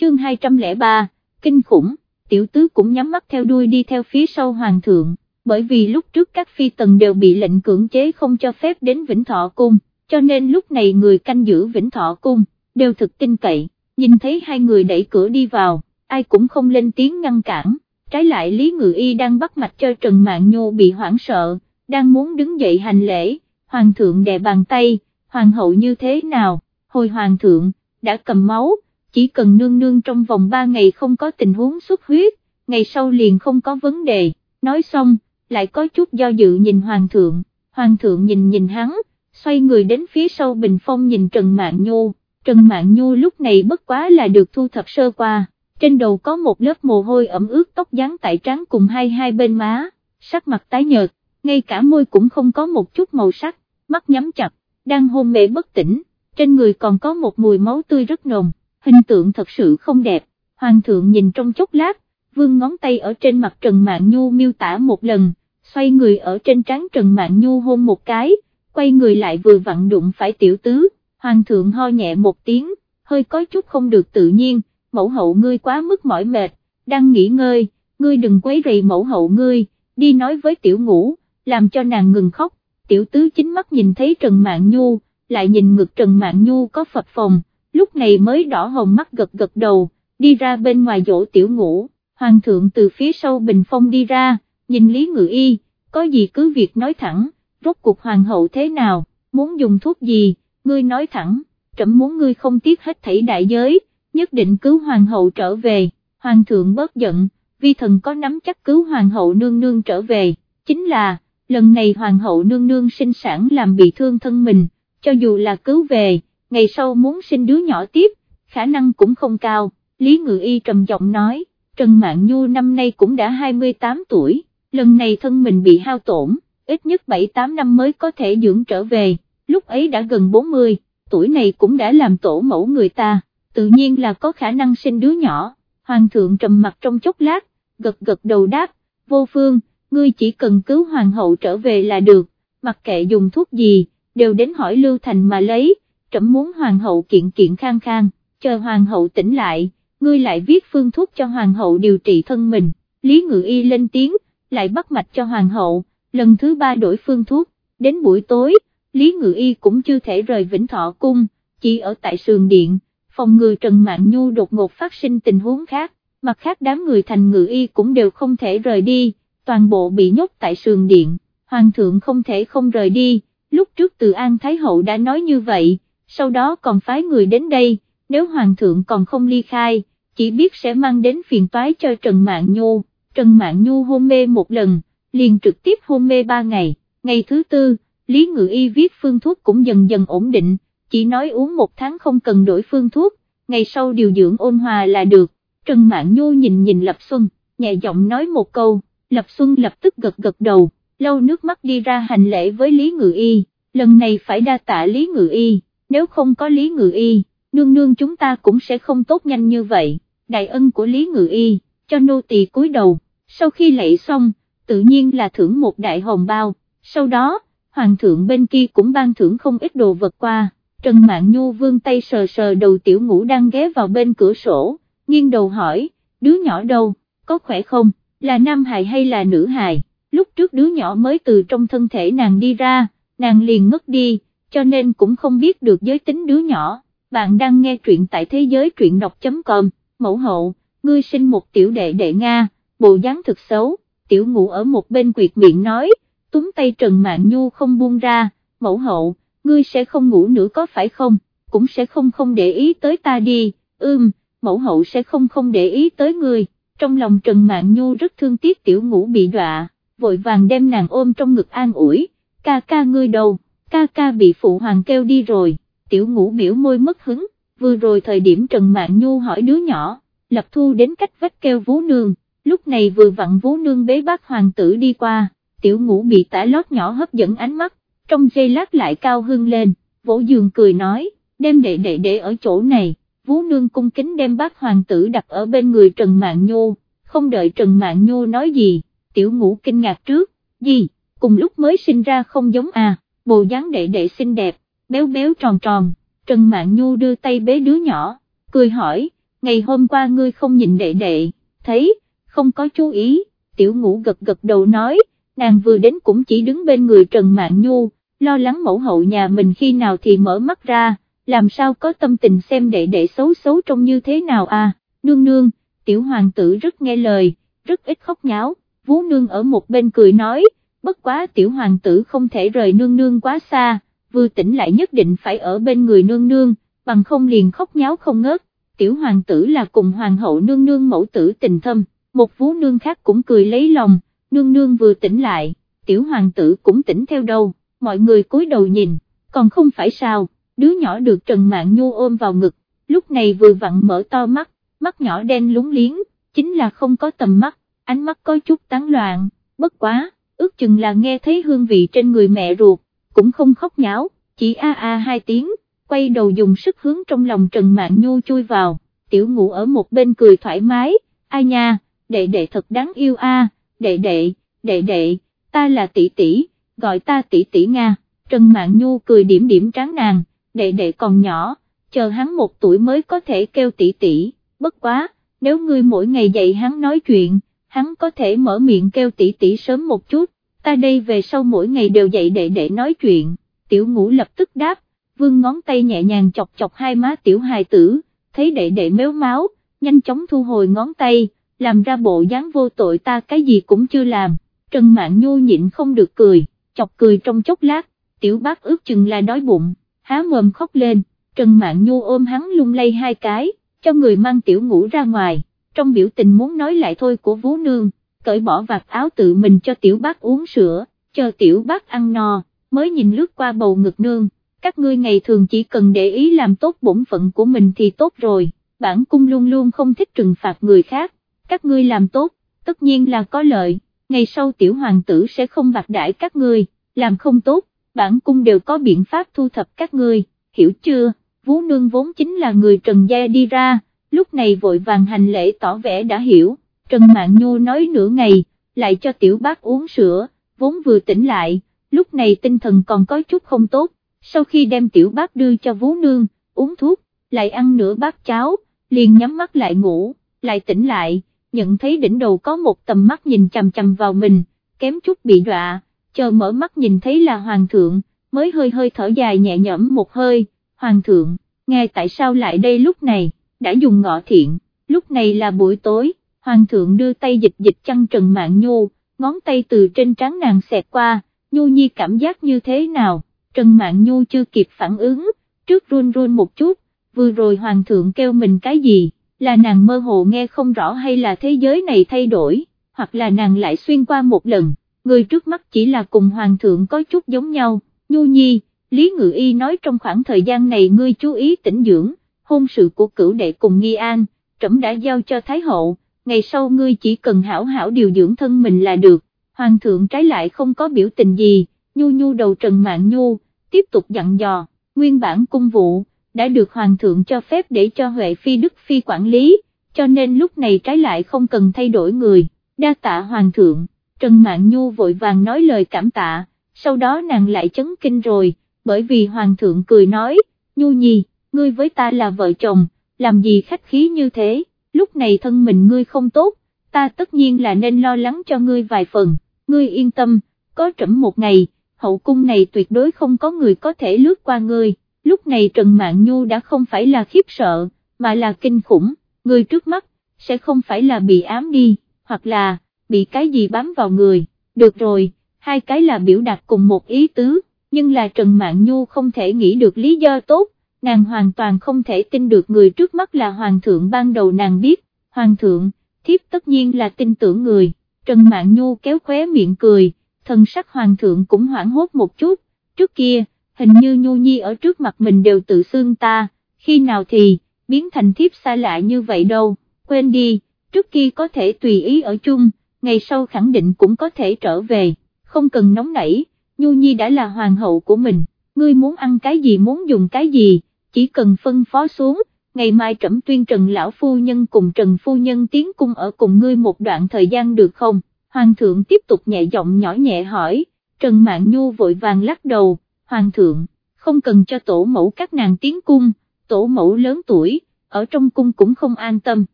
Chương 203, Kinh khủng, tiểu tứ cũng nhắm mắt theo đuôi đi theo phía sau hoàng thượng, bởi vì lúc trước các phi tần đều bị lệnh cưỡng chế không cho phép đến Vĩnh Thọ Cung, cho nên lúc này người canh giữ Vĩnh Thọ Cung, đều thực tin cậy, nhìn thấy hai người đẩy cửa đi vào, ai cũng không lên tiếng ngăn cản trái lại Lý Ngự Y đang bắt mạch cho Trần Mạn Nhu bị hoảng sợ, đang muốn đứng dậy hành lễ, Hoàng thượng đè bàn tay, Hoàng hậu như thế nào, hồi Hoàng thượng, đã cầm máu, chỉ cần nương nương trong vòng 3 ngày không có tình huống xuất huyết, ngày sau liền không có vấn đề, nói xong, lại có chút do dự nhìn Hoàng thượng, Hoàng thượng nhìn nhìn hắn, xoay người đến phía sau bình phong nhìn Trần Mạn Nhu, Trần Mạn Nhu lúc này bất quá là được thu thập sơ qua. Trên đầu có một lớp mồ hôi ẩm ướt tóc dán tại trán cùng hai hai bên má, sắc mặt tái nhợt, ngay cả môi cũng không có một chút màu sắc, mắt nhắm chặt, đang hôn mê bất tỉnh, trên người còn có một mùi máu tươi rất nồng, hình tượng thật sự không đẹp, hoàng thượng nhìn trong chốc lát, vương ngón tay ở trên mặt Trần Mạn Nhu miêu tả một lần, xoay người ở trên trán Trần Mạn Nhu hôn một cái, quay người lại vừa vặn đụng phải tiểu tứ, hoàng thượng ho nhẹ một tiếng, hơi có chút không được tự nhiên, mẫu hậu ngươi quá mức mỏi mệt, đang nghỉ ngơi, ngươi đừng quấy rầy mẫu hậu ngươi, đi nói với tiểu ngũ, làm cho nàng ngừng khóc, tiểu tứ chính mắt nhìn thấy Trần Mạn Nhu, lại nhìn ngực Trần Mạn Nhu có phập phòng, lúc này mới đỏ hồng mắt gật gật đầu, đi ra bên ngoài dỗ tiểu ngủ. hoàng thượng từ phía sau bình phong đi ra, nhìn Lý Ngự Y, có gì cứ việc nói thẳng, rốt cuộc hoàng hậu thế nào, muốn dùng thuốc gì, ngươi nói thẳng, trẫm muốn ngươi không tiếc hết thảy đại giới, nhất định cứu hoàng hậu trở về, hoàng thượng bớt giận, vi thần có nắm chắc cứu hoàng hậu nương nương trở về, chính là, lần này hoàng hậu nương nương sinh sản làm bị thương thân mình, cho dù là cứu về, ngày sau muốn sinh đứa nhỏ tiếp, khả năng cũng không cao, Lý Ngự Y trầm giọng nói, Trần mạng Nhu năm nay cũng đã 28 tuổi, lần này thân mình bị hao tổn, ít nhất 7-8 năm mới có thể dưỡng trở về, lúc ấy đã gần 40, tuổi này cũng đã làm tổ mẫu người ta, tự nhiên là có khả năng sinh đứa nhỏ, Hoàng thượng trầm mặt trong chốc lát, gật gật đầu đáp, vô phương, ngươi chỉ cần cứu hoàng hậu trở về là được, mặc kệ dùng thuốc gì, đều đến hỏi Lưu Thành mà lấy, trẫm muốn hoàng hậu kiện kiện khang khang, chờ hoàng hậu tỉnh lại, ngươi lại viết phương thuốc cho hoàng hậu điều trị thân mình, Lý Ngự Y lên tiếng, lại bắt mạch cho hoàng hậu, lần thứ ba đổi phương thuốc, đến buổi tối, Lý Ngự Y cũng chưa thể rời Vĩnh Thọ Cung, chỉ ở tại sườn điện, phòng ngừa Trần Mạn Nhu đột ngột phát sinh tình huống khác, mặt khác đám người thành ngự y cũng đều không thể rời đi, toàn bộ bị nhốt tại sườn điện, hoàng thượng không thể không rời đi, lúc trước từ An Thái Hậu đã nói như vậy, sau đó còn phái người đến đây, nếu hoàng thượng còn không ly khai, chỉ biết sẽ mang đến phiền toái cho Trần Mạn Nhu, Trần Mạn Nhu hôn mê một lần, liền trực tiếp hôn mê ba ngày, ngày thứ tư, Lý Ngự Y viết phương thuốc cũng dần dần ổn định, chỉ nói uống một tháng không cần đổi phương thuốc, ngày sau điều dưỡng ôn hòa là được, Trần Mạn Nhu nhìn nhìn Lập Xuân, nhẹ giọng nói một câu, Lập Xuân lập tức gật gật đầu, lâu nước mắt đi ra hành lễ với Lý Ngự Y, lần này phải đa tạ Lý Ngự Y, nếu không có Lý Ngự Y, nương nương chúng ta cũng sẽ không tốt nhanh như vậy, đại ân của Lý Ngự Y, cho nô tỳ cúi đầu, sau khi lễ xong, tự nhiên là thưởng một đại hồng bao, sau đó, hoàng thượng bên kia cũng ban thưởng không ít đồ vật qua, Trần Mạn Nhu vương tay sờ sờ đầu tiểu ngũ đang ghé vào bên cửa sổ, nghiêng đầu hỏi, đứa nhỏ đâu, có khỏe không, là nam hài hay là nữ hài, lúc trước đứa nhỏ mới từ trong thân thể nàng đi ra, nàng liền ngất đi, cho nên cũng không biết được giới tính đứa nhỏ, bạn đang nghe truyện tại thế giới truyện đọc.com, mẫu hậu, ngươi sinh một tiểu đệ đệ Nga, bộ dáng thực xấu, tiểu ngủ ở một bên quyệt miệng nói, túm tay Trần Mạn Nhu không buông ra, mẫu hậu, ngươi sẽ không ngủ nữa có phải không, cũng sẽ không không để ý tới ta đi, ưm, mẫu hậu sẽ không không để ý tới ngươi, trong lòng Trần Mạn Nhu rất thương tiếc tiểu ngũ bị đọa, vội vàng đem nàng ôm trong ngực an ủi, ca ca ngươi đầu, ca ca bị phụ hoàng kêu đi rồi, tiểu ngũ biểu môi mất hứng, vừa rồi thời điểm Trần Mạn Nhu hỏi đứa nhỏ, lập thu đến cách vách kêu vú nương, lúc này vừa vặn vú nương bế bác hoàng tử đi qua, tiểu ngũ bị tả lót nhỏ hấp dẫn ánh mắt, trong giây lát lại cao hưng lên, vỗ giường cười nói, đem đệ đệ để ở chỗ này, vú nương cung kính đem bác hoàng tử đặt ở bên người Trần Mạn Nhô, không đợi Trần Mạn Nhô nói gì, tiểu ngũ kinh ngạc trước, gì, cùng lúc mới sinh ra không giống à, bồ dáng đệ đệ xinh đẹp, béo béo tròn tròn, Trần Mạn Nhu đưa tay bế đứa nhỏ, cười hỏi, ngày hôm qua ngươi không nhìn đệ đệ, thấy, không có chú ý, tiểu ngũ gật gật đầu nói, nàng vừa đến cũng chỉ đứng bên người Trần Mạn Nhu, lo lắng mẫu hậu nhà mình khi nào thì mở mắt ra, làm sao có tâm tình xem đệ đệ xấu xấu trông như thế nào à, nương nương, tiểu hoàng tử rất nghe lời, rất ít khóc nháo, vú nương ở một bên cười nói, bất quá tiểu hoàng tử không thể rời nương nương quá xa, vừa tỉnh lại nhất định phải ở bên người nương nương, bằng không liền khóc nháo không ngớt, tiểu hoàng tử là cùng hoàng hậu nương nương mẫu tử tình thâm, một vú nương khác cũng cười lấy lòng, nương nương vừa tỉnh lại, tiểu hoàng tử cũng tỉnh theo đâu, mọi người cúi đầu nhìn, còn không phải sao, đứa nhỏ được Trần Mạn Nhu ôm vào ngực, lúc này vừa vặn mở to mắt, mắt nhỏ đen lúng liếng, chính là không có tầm mắt, ánh mắt có chút tán loạn, bất quá, ước chừng là nghe thấy hương vị trên người mẹ ruột, cũng không khóc nháo, chỉ a a hai tiếng, quay đầu dùng sức hướng trong lòng Trần Mạn Nhu chui vào, tiểu ngủ ở một bên cười thoải mái, ai nha, đệ đệ thật đáng yêu a, đệ đệ, đệ đệ, ta là tỷ tỷ, gọi ta tỷ tỷ Nga, Trần Mạn Nhu cười điểm điểm tráng nàng, đệ đệ còn nhỏ, chờ hắn một tuổi mới có thể kêu tỷ tỷ, bất quá, nếu ngươi mỗi ngày dạy hắn nói chuyện, hắn có thể mở miệng kêu tỷ tỷ sớm một chút, ta đây về sau mỗi ngày đều dạy đệ đệ nói chuyện, tiểu ngũ lập tức đáp, vương ngón tay nhẹ nhàng chọc chọc hai má tiểu hài tử, thấy đệ đệ méo máu, nhanh chóng thu hồi ngón tay, làm ra bộ dáng vô tội ta cái gì cũng chưa làm, Trần Mạn Nhu nhịn không được cười, chọc cười trong chốc lát, tiểu bác ước chừng là đói bụng, há mồm khóc lên, Trần Mạn Nhu ôm hắn lung lay hai cái, cho người mang tiểu ngủ ra ngoài, trong biểu tình muốn nói lại thôi của Vú Nương, cởi bỏ vạt áo tự mình cho tiểu bác uống sữa, chờ tiểu bác ăn no, mới nhìn lướt qua bầu ngực nương, các ngươi ngày thường chỉ cần để ý làm tốt bổn phận của mình thì tốt rồi, bản cung luôn luôn không thích trừng phạt người khác, các ngươi làm tốt, tất nhiên là có lợi, ngày sau tiểu hoàng tử sẽ không bạc đãi các ngươi, làm không tốt, bản cung đều có biện pháp thu thập các ngươi, hiểu chưa, vú nương vốn chính là người Trần Gia đi ra, lúc này vội vàng hành lễ tỏ vẻ đã hiểu, Trần mạng Nhu nói nửa ngày, lại cho tiểu bác uống sữa, vốn vừa tỉnh lại, lúc này tinh thần còn có chút không tốt, sau khi đem tiểu bác đưa cho vú nương, uống thuốc, lại ăn nửa bát cháo, liền nhắm mắt lại ngủ, lại tỉnh lại, nhận thấy đỉnh đầu có một tầm mắt nhìn chằm chằm vào mình, kém chút bị đọa, chờ mở mắt nhìn thấy là hoàng thượng, mới hơi hơi thở dài nhẹ nhõm một hơi, hoàng thượng, nghe tại sao lại đây lúc này, đã dùng ngọ thiện, lúc này là buổi tối, hoàng thượng đưa tay dịch dịch chăn trần mạng nhu ngón tay từ trên trán nàng xẹt qua, nhu nhi cảm giác như thế nào, trần mạng nhu chưa kịp phản ứng, trước run run một chút, vừa rồi hoàng thượng kêu mình cái gì, là nàng mơ hồ nghe không rõ hay là thế giới này thay đổi, hoặc là nàng lại xuyên qua một lần, người trước mắt chỉ là cùng hoàng thượng có chút giống nhau, nhu nhi, Lý Ngự Y nói trong khoảng thời gian này ngươi chú ý tĩnh dưỡng, hôn sự của cửu đệ cùng nghi an, trẫm đã giao cho Thái Hậu, ngày sau ngươi chỉ cần hảo hảo điều dưỡng thân mình là được, hoàng thượng trái lại không có biểu tình gì, nhu nhu đầu Trần Mạng Nhu, tiếp tục dặn dò, nguyên bản cung vụ, đã được hoàng thượng cho phép để cho Huệ Phi Đức Phi quản lý, cho nên lúc này trái lại không cần thay đổi người, đa tạ hoàng thượng, Trần Mạn Nhu vội vàng nói lời cảm tạ, sau đó nàng lại chấn kinh rồi, bởi vì hoàng thượng cười nói, Nhu Nhi, ngươi với ta là vợ chồng, làm gì khách khí như thế, lúc này thân mình ngươi không tốt, ta tất nhiên là nên lo lắng cho ngươi vài phần, ngươi yên tâm, có trẫm một ngày, hậu cung này tuyệt đối không có người có thể lướt qua ngươi, lúc này Trần Mạn Nhu đã không phải là khiếp sợ, mà là kinh khủng, người trước mắt, sẽ không phải là bị ám đi, hoặc là, bị cái gì bám vào người, được rồi, hai cái là biểu đạt cùng một ý tứ, nhưng là Trần Mạn Nhu không thể nghĩ được lý do tốt, nàng hoàn toàn không thể tin được người trước mắt là Hoàng thượng ban đầu nàng biết, Hoàng thượng, thiếp tất nhiên là tin tưởng người, Trần Mạn Nhu kéo khóe miệng cười, thần sắc Hoàng thượng cũng hoảng hốt một chút, trước kia, hình như Nhu Nhi ở trước mặt mình đều tự xương ta, khi nào thì, biến thành thiếp xa lạ như vậy đâu, quên đi, trước kia có thể tùy ý ở chung, ngày sau khẳng định cũng có thể trở về, không cần nóng nảy, Nhu Nhi đã là hoàng hậu của mình, ngươi muốn ăn cái gì muốn dùng cái gì, chỉ cần phân phó xuống, ngày mai trẫm tuyên trần lão phu nhân cùng trần phu nhân tiến cung ở cùng ngươi một đoạn thời gian được không, hoàng thượng tiếp tục nhẹ giọng nhỏ nhẹ hỏi, trần mạng nhu vội vàng lắc đầu, hoàng thượng, không cần cho tổ mẫu các nàng tiến cung, tổ mẫu lớn tuổi, ở trong cung cũng không an tâm,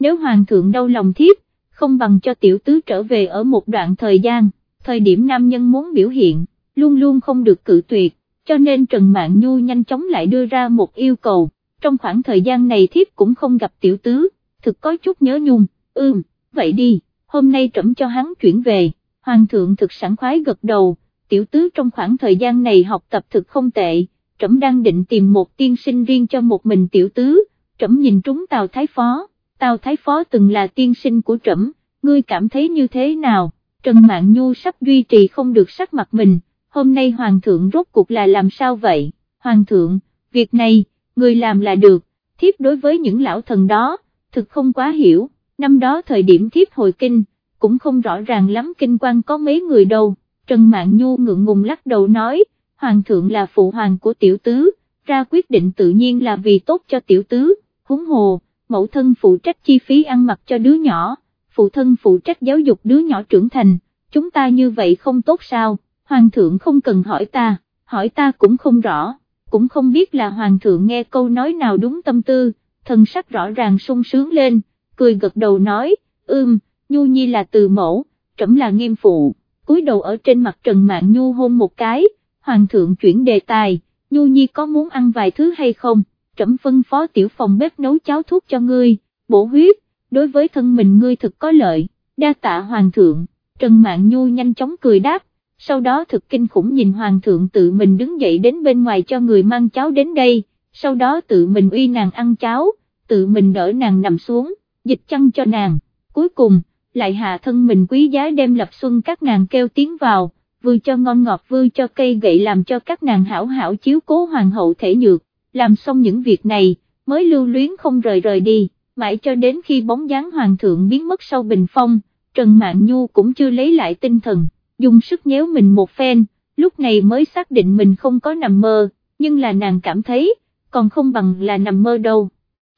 nếu hoàng thượng đau lòng thiếp, không bằng cho tiểu tứ trở về ở một đoạn thời gian, thời điểm nam nhân muốn biểu hiện, luôn luôn không được cự tuyệt, cho nên Trần Mạn Nhu nhanh chóng lại đưa ra một yêu cầu, trong khoảng thời gian này thiếp cũng không gặp tiểu tứ, thực có chút nhớ nhung, ưm, vậy đi, hôm nay trẫm cho hắn chuyển về, hoàng thượng thực sẵn khoái gật đầu, tiểu tứ trong khoảng thời gian này học tập thực không tệ, trẫm đang định tìm một tiên sinh riêng cho một mình tiểu tứ, trẫm nhìn trúng Tào Thái Phó, Tào Thái Phó từng là tiên sinh của trẫm, ngươi cảm thấy như thế nào, Trần Mạn Nhu sắp duy trì không được sắc mặt mình, hôm nay Hoàng thượng rốt cuộc là làm sao vậy, Hoàng thượng, việc này, người làm là được, thiếp đối với những lão thần đó, thực không quá hiểu, năm đó thời điểm thiếp hồi kinh, cũng không rõ ràng lắm kinh quan có mấy người đâu, Trần Mạn Nhu ngượng ngùng lắc đầu nói, Hoàng thượng là phụ hoàng của tiểu tứ, ra quyết định tự nhiên là vì tốt cho tiểu tứ, huống hồ, mẫu thân phụ trách chi phí ăn mặc cho đứa nhỏ, phụ thân phụ trách giáo dục đứa nhỏ trưởng thành, chúng ta như vậy không tốt sao? hoàng thượng không cần hỏi ta, hỏi ta cũng không rõ, cũng không biết là hoàng thượng nghe câu nói nào đúng tâm tư, thần sắc rõ ràng sung sướng lên, cười gật đầu nói, ưm, Nhu Nhi là từ mẫu, trẫm là nghiêm phụ, cúi đầu ở trên mặt Trần Mạng Nhu hôn một cái, hoàng thượng chuyển đề tài, Nhu Nhi có muốn ăn vài thứ hay không, trẫm phân phó tiểu phòng bếp nấu cháo thuốc cho ngươi, bổ huyết, đối với thân mình ngươi thực có lợi, đa tạ hoàng thượng. Trần mạng Nhu nhanh chóng cười đáp, sau đó thực kinh khủng nhìn hoàng thượng tự mình đứng dậy đến bên ngoài cho người mang cháo đến đây, sau đó tự mình uy nàng ăn cháo, tự mình đỡ nàng nằm xuống, dịch chăn cho nàng, cuối cùng, lại hạ thân mình quý giá đem lập xuân các nàng kêu tiếng vào, vừa cho ngon ngọt vừa cho cây gậy làm cho các nàng hảo hảo chiếu cố hoàng hậu thể nhược, làm xong những việc này, mới lưu luyến không rời rời đi, mãi cho đến khi bóng dáng hoàng thượng biến mất sau bình phong, Trần Mạn Nhu cũng chưa lấy lại tinh thần, dùng sức nhéo mình một phen, lúc này mới xác định mình không có nằm mơ, nhưng là nàng cảm thấy, còn không bằng là nằm mơ đâu.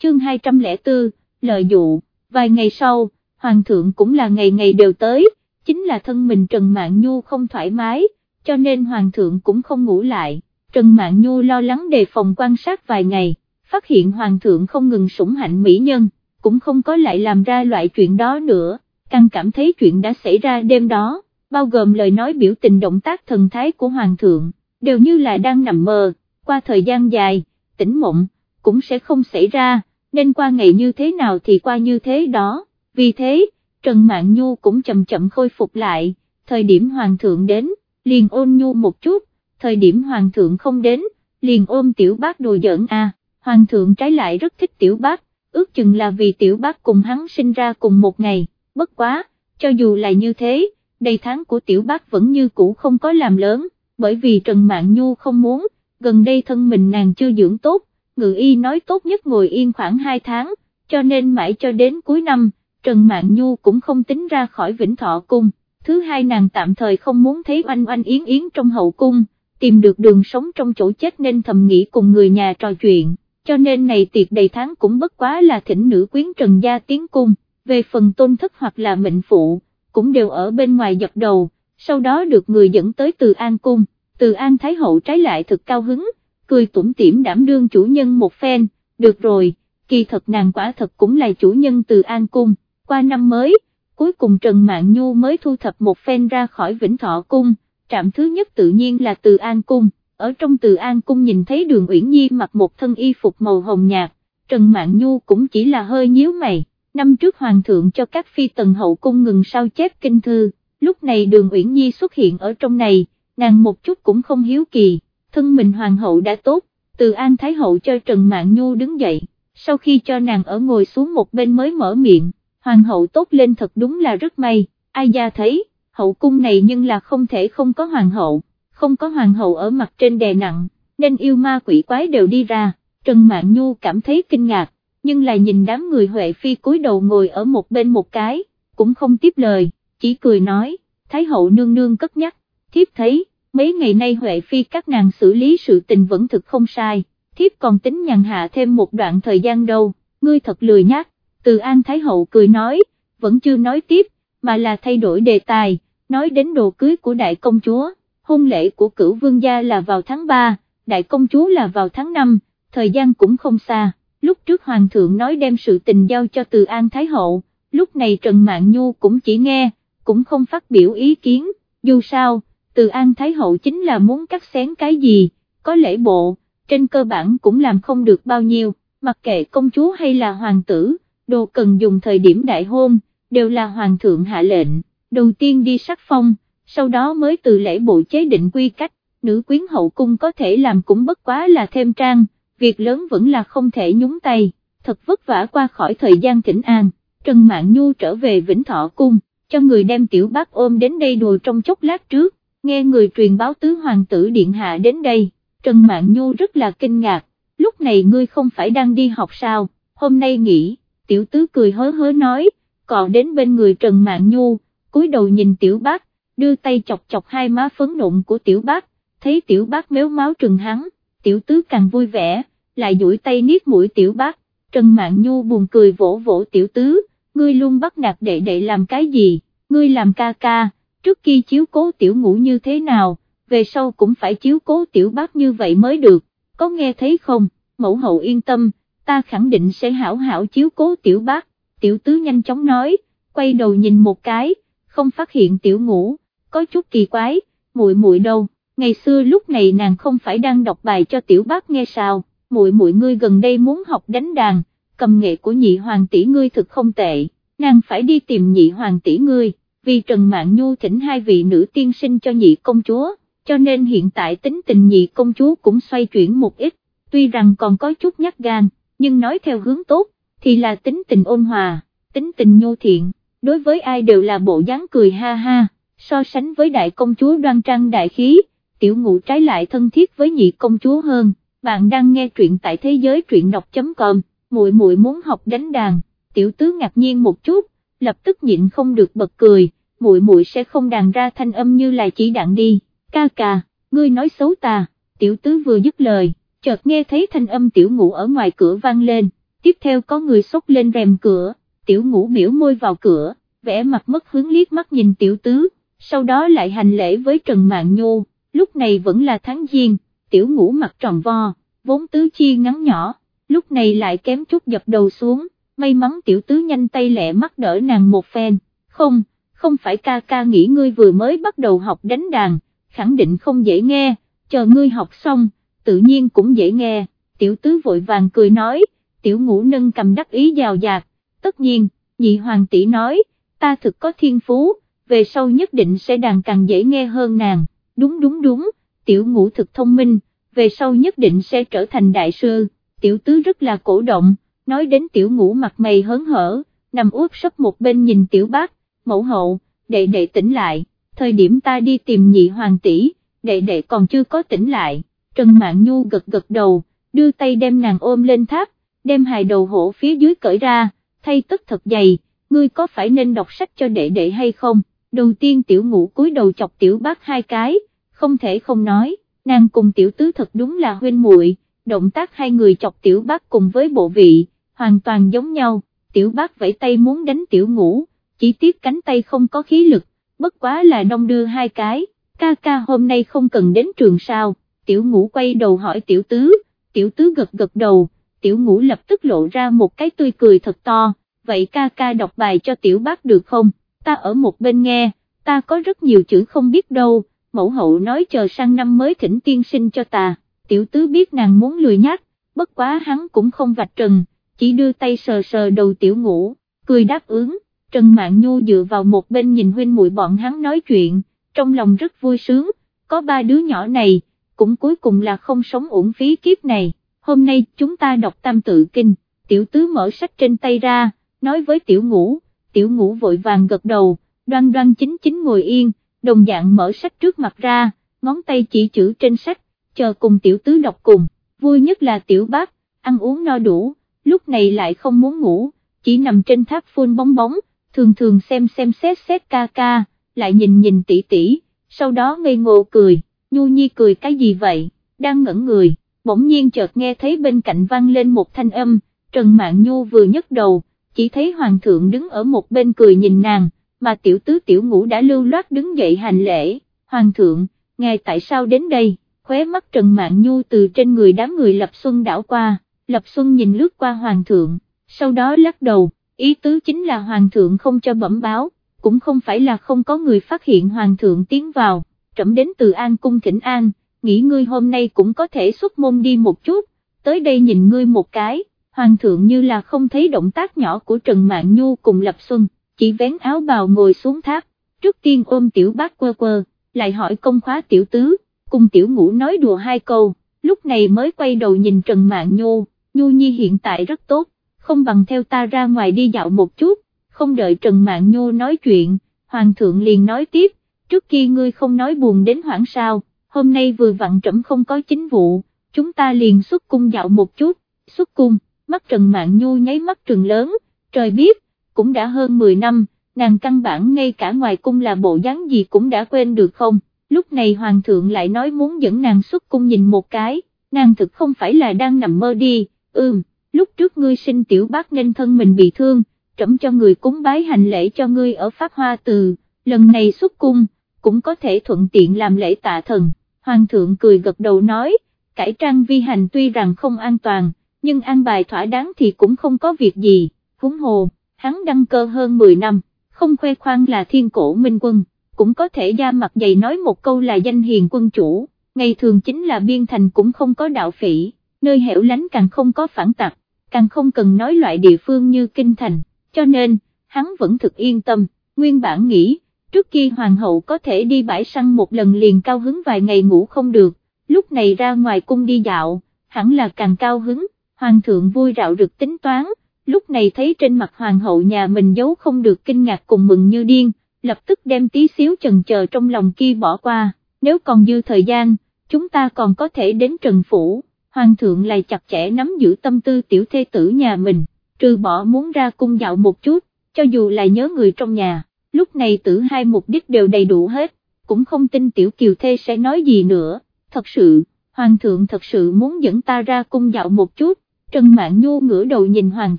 Chương 204, lợi dụ, vài ngày sau, Hoàng thượng cũng là ngày ngày đều tới, chính là thân mình Trần Mạn Nhu không thoải mái, cho nên Hoàng thượng cũng không ngủ lại, Trần Mạn Nhu lo lắng đề phòng quan sát vài ngày, phát hiện Hoàng thượng không ngừng sủng hạnh mỹ nhân, cũng không có lại làm ra loại chuyện đó nữa, càng cảm thấy chuyện đã xảy ra đêm đó, bao gồm lời nói biểu tình động tác thần thái của Hoàng thượng, đều như là đang nằm mơ, qua thời gian dài, tỉnh mộng, cũng sẽ không xảy ra, nên qua ngày như thế nào thì qua như thế đó, vì thế, Trần Mạn Nhu cũng chậm chậm khôi phục lại, thời điểm Hoàng thượng đến, liền ôn nhu một chút, thời điểm Hoàng thượng không đến, liền ôm tiểu bác đồ giỡn à, Hoàng thượng trái lại rất thích tiểu bác, ước chừng là vì tiểu bác cùng hắn sinh ra cùng một ngày, bất quá, cho dù là như thế, đầy tháng của tiểu bác vẫn như cũ không có làm lớn, bởi vì Trần mạng Nhu không muốn, gần đây thân mình nàng chưa dưỡng tốt, ngự y nói tốt nhất ngồi yên khoảng 2 tháng, cho nên mãi cho đến cuối năm, Trần mạng Nhu cũng không tính ra khỏi Vĩnh Thọ Cung, thứ hai nàng tạm thời không muốn thấy oanh oanh yến yến trong hậu cung, tìm được đường sống trong chỗ chết nên thầm nghĩ cùng người nhà trò chuyện, cho nên này tiệc đầy tháng cũng bất quá là thỉnh nữ quyến Trần Gia tiến cung, về phần tôn thất hoặc là mệnh phụ, cũng đều ở bên ngoài giật đầu, sau đó được người dẫn tới từ An Cung, từ An Thái Hậu trái lại thực cao hứng, cười tủm tỉm đảm đương chủ nhân một phen, được rồi, kỳ thật nàng quả thật cũng là chủ nhân từ An Cung, qua năm mới, cuối cùng Trần mạng Nhu mới thu thập một phen ra khỏi Vĩnh Thọ Cung, trạm thứ nhất tự nhiên là từ An Cung, ở trong từ An Cung nhìn thấy đường Uyển Nhi mặc một thân y phục màu hồng nhạt, Trần Mạn Nhu cũng chỉ là hơi nhíu mày, năm trước Hoàng thượng cho các phi tần hậu cung ngừng sao chép kinh thư, lúc này đường Uyển Nhi xuất hiện ở trong này, nàng một chút cũng không hiếu kỳ, thân mình Hoàng hậu đã tốt, từ An Thái hậu cho Trần Mạn Nhu đứng dậy, sau khi cho nàng ở ngồi xuống một bên mới mở miệng hoàng hậu tốt lên thật đúng là rất may, ai gia thấy, hậu cung này nhưng là không thể không có hoàng hậu, không có hoàng hậu ở mặt trên đè nặng, nên yêu ma quỷ quái đều đi ra, Trần Mạn Nhu cảm thấy kinh ngạc, nhưng là nhìn đám người Huệ Phi cúi đầu ngồi ở một bên một cái, cũng không tiếp lời, chỉ cười nói, Thái hậu nương nương cất nhắc, thiếp thấy, mấy ngày nay Huệ Phi các nàng xử lý sự tình vẫn thực không sai, thiếp còn tính nhàn hạ thêm một đoạn thời gian đâu, ngươi thật lười nhát, từ An Thái Hậu cười nói, vẫn chưa nói tiếp, mà là thay đổi đề tài, nói đến đồ cưới của đại công chúa, hôn lễ của cửu vương gia là vào tháng 3, đại công chúa là vào tháng 5, thời gian cũng không xa, lúc trước Hoàng thượng nói đem sự tình giao cho từ An Thái Hậu, lúc này Trần mạng Nhu cũng chỉ nghe, cũng không phát biểu ý kiến, dù sao, từ An Thái Hậu chính là muốn cắt xén cái gì, có lễ bộ, trên cơ bản cũng làm không được bao nhiêu, mặc kệ công chúa hay là hoàng tử đồ cần dùng thời điểm đại hôn, đều là hoàng thượng hạ lệnh, đầu tiên đi sắc phong, sau đó mới từ lễ bộ chế định quy cách, nữ quyến hậu cung có thể làm cũng bất quá là thêm trang, việc lớn vẫn là không thể nhúng tay, thật vất vả qua khỏi thời gian thỉnh an, Trần Mạn Nhu trở về Vĩnh Thọ Cung, cho người đem tiểu bác ôm đến đây đùa trong chốc lát trước, nghe người truyền báo tứ hoàng tử điện hạ đến đây, Trần Mạn Nhu rất là kinh ngạc, lúc này ngươi không phải đang đi học sao, hôm nay nghỉ? Tiểu tứ cười hớ hớ nói, còn đến bên người Trần Mạn Nhu, cúi đầu nhìn tiểu bác, đưa tay chọc chọc hai má phấn nộn của tiểu bác, thấy tiểu bác méo máu trừng hắn, tiểu tứ càng vui vẻ, lại duỗi tay niết mũi tiểu bác, Trần Mạn Nhu buồn cười vỗ vỗ tiểu tứ, ngươi luôn bắt nạt đệ đệ làm cái gì, ngươi làm ca ca, trước khi chiếu cố tiểu ngủ như thế nào, về sau cũng phải chiếu cố tiểu bác như vậy mới được, có nghe thấy không, mẫu hậu yên tâm ta khẳng định sẽ hảo hảo chiếu cố tiểu bác, tiểu tứ nhanh chóng nói, quay đầu nhìn một cái, không phát hiện tiểu ngủ, có chút kỳ quái, muội muội đâu, ngày xưa lúc này nàng không phải đang đọc bài cho tiểu bác nghe sao, muội muội ngươi gần đây muốn học đánh đàn, cầm nghệ của nhị hoàng tỷ ngươi thực không tệ, nàng phải đi tìm nhị hoàng tỷ ngươi, vì Trần Mạn Nhu thỉnh hai vị nữ tiên sinh cho nhị công chúa, cho nên hiện tại tính tình nhị công chúa cũng xoay chuyển một ít, tuy rằng còn có chút nhát gan, nhưng nói theo hướng tốt, thì là tính tình ôn hòa, tính tình nhu thiện, đối với ai đều là bộ dáng cười ha ha, so sánh với đại công chúa đoan trang đại khí, tiểu ngũ trái lại thân thiết với nhị công chúa hơn, bạn đang nghe truyện tại thế giới truyện đọc.com, muội muội muốn học đánh đàn, tiểu tứ ngạc nhiên một chút, lập tức nhịn không được bật cười, muội muội sẽ không đàn ra thanh âm như là chỉ đạn đi, ca ca, ngươi nói xấu ta, tiểu tứ vừa dứt lời, chợt nghe thấy thanh âm tiểu ngũ ở ngoài cửa vang lên, tiếp theo có người xốc lên rèm cửa, tiểu ngũ biểu môi vào cửa, vẽ mặt mất hướng liếc mắt nhìn tiểu tứ, sau đó lại hành lễ với Trần Mạn Nhu, lúc này vẫn là tháng giêng, tiểu ngũ mặt tròn vo, vốn tứ chi ngắn nhỏ, lúc này lại kém chút dập đầu xuống, may mắn tiểu tứ nhanh tay lẹ mắt đỡ nàng một phen, không, không phải ca ca nghĩ ngươi vừa mới bắt đầu học đánh đàn, khẳng định không dễ nghe, chờ ngươi học xong, tự nhiên cũng dễ nghe, tiểu tứ vội vàng cười nói, tiểu ngũ nâng cầm đắc ý giàu dạt, tất nhiên, nhị hoàng tỷ nói, ta thực có thiên phú, về sau nhất định sẽ đàn càng dễ nghe hơn nàng, đúng đúng đúng, tiểu ngũ thực thông minh, về sau nhất định sẽ trở thành đại sư, tiểu tứ rất là cổ động, nói đến tiểu ngũ mặt mày hớn hở, nằm úp sấp một bên nhìn tiểu bác, mẫu hậu, đệ đệ tỉnh lại, thời điểm ta đi tìm nhị hoàng tỷ, đệ đệ còn chưa có tỉnh lại, Trần Mạn Nhu gật gật đầu, đưa tay đem nàng ôm lên tháp, đem hài đầu hổ phía dưới cởi ra, thay tất thật dày, ngươi có phải nên đọc sách cho đệ đệ hay không, đầu tiên tiểu ngũ cúi đầu chọc tiểu bác hai cái, không thể không nói, nàng cùng tiểu tứ thật đúng là huynh muội, động tác hai người chọc tiểu bác cùng với bộ vị, hoàn toàn giống nhau, tiểu bác vẫy tay muốn đánh tiểu ngũ, chỉ tiếc cánh tay không có khí lực, bất quá là đông đưa hai cái, ca ca hôm nay không cần đến trường sao, tiểu ngũ quay đầu hỏi tiểu tứ, tiểu tứ gật gật đầu, tiểu ngũ lập tức lộ ra một cái tươi cười thật to, vậy ca ca đọc bài cho tiểu bác được không, ta ở một bên nghe, ta có rất nhiều chữ không biết đâu, mẫu hậu nói chờ sang năm mới thỉnh tiên sinh cho ta, tiểu tứ biết nàng muốn lười nhát, bất quá hắn cũng không vạch trần, chỉ đưa tay sờ sờ đầu tiểu ngũ, cười đáp ứng, Trần Mạn Nhu dựa vào một bên nhìn huynh muội bọn hắn nói chuyện, trong lòng rất vui sướng, có ba đứa nhỏ này, cũng cuối cùng là không sống uổng phí kiếp này, hôm nay chúng ta đọc tam tự kinh, tiểu tứ mở sách trên tay ra, nói với tiểu ngũ, tiểu ngũ vội vàng gật đầu, đoan đoan chính chính ngồi yên, đồng dạng mở sách trước mặt ra, ngón tay chỉ chữ trên sách, chờ cùng tiểu tứ đọc cùng, vui nhất là tiểu bác, ăn uống no đủ, lúc này lại không muốn ngủ, chỉ nằm trên tháp phun bóng bóng, thường thường xem xem xét xét ca ca, lại nhìn nhìn tỷ tỷ, sau đó ngây ngô cười, nhu nhi cười cái gì vậy, đang ngẩn người, bỗng nhiên chợt nghe thấy bên cạnh vang lên một thanh âm, Trần Mạn Nhu vừa nhấc đầu, chỉ thấy hoàng thượng đứng ở một bên cười nhìn nàng, mà tiểu tứ tiểu ngũ đã lưu loát đứng dậy hành lễ, hoàng thượng, ngài tại sao đến đây, khóe mắt Trần Mạn Nhu từ trên người đám người Lập Xuân đảo qua, Lập Xuân nhìn lướt qua hoàng thượng, sau đó lắc đầu, ý tứ chính là hoàng thượng không cho bẩm báo, cũng không phải là không có người phát hiện hoàng thượng tiến vào, trẫm đến từ An cung thỉnh An, nghĩ ngươi hôm nay cũng có thể xuất môn đi một chút, tới đây nhìn ngươi một cái, hoàng thượng như là không thấy động tác nhỏ của Trần Mạn Nhu cùng Lập Xuân, chỉ vén áo bào ngồi xuống tháp, trước tiên ôm tiểu bác quơ quơ, lại hỏi công khóa tiểu tứ, cùng tiểu ngũ nói đùa hai câu, lúc này mới quay đầu nhìn Trần Mạn Nhu, Nhu Nhi hiện tại rất tốt, không bằng theo ta ra ngoài đi dạo một chút, không đợi Trần Mạn Nhu nói chuyện, Hoàng thượng liền nói tiếp, trước kia ngươi không nói buồn đến hoảng sao, hôm nay vừa vặn trẫm không có chính vụ, chúng ta liền xuất cung dạo một chút, xuất cung, mắt Trần Mạn Nhu nháy mắt trừng lớn, trời biết, cũng đã hơn 10 năm, nàng căn bản ngay cả ngoài cung là bộ dáng gì cũng đã quên được không, lúc này Hoàng thượng lại nói muốn dẫn nàng xuất cung nhìn một cái, nàng thực không phải là đang nằm mơ đi, ừm lúc trước ngươi sinh tiểu bác nên thân mình bị thương, trẫm cho người cúng bái hành lễ cho ngươi ở Pháp Hoa Từ, lần này xuất cung, cũng có thể thuận tiện làm lễ tạ thần, Hoàng thượng cười gật đầu nói, cải trang vi hành tuy rằng không an toàn, nhưng an bài thỏa đáng thì cũng không có việc gì, Húng hồ, hắn đăng cơ hơn 10 năm, không khoe khoang là thiên cổ minh quân, cũng có thể ra mặt dày nói một câu là danh hiền quân chủ, ngày thường chính là biên thành cũng không có đạo phỉ, nơi hẻo lánh càng không có phản tặc, càng không cần nói loại địa phương như kinh thành, cho nên, hắn vẫn thực yên tâm, nguyên bản nghĩ, trước kia hoàng hậu có thể đi bãi săn một lần liền cao hứng vài ngày ngủ không được, lúc này ra ngoài cung đi dạo, hẳn là càng cao hứng, hoàng thượng vui rạo rực tính toán, lúc này thấy trên mặt hoàng hậu nhà mình giấu không được kinh ngạc cùng mừng như điên, lập tức đem tí xíu chần chờ trong lòng kia bỏ qua, nếu còn dư thời gian, chúng ta còn có thể đến Trần Phủ, hoàng thượng lại chặt chẽ nắm giữ tâm tư tiểu thê tử nhà mình, trừ bỏ muốn ra cung dạo một chút, cho dù là nhớ người trong nhà, lúc này tử hai mục đích đều đầy đủ hết, cũng không tin tiểu kiều thê sẽ nói gì nữa, thật sự, hoàng thượng thật sự muốn dẫn ta ra cung dạo một chút, Trần Mạn Nhu ngửa đầu nhìn hoàng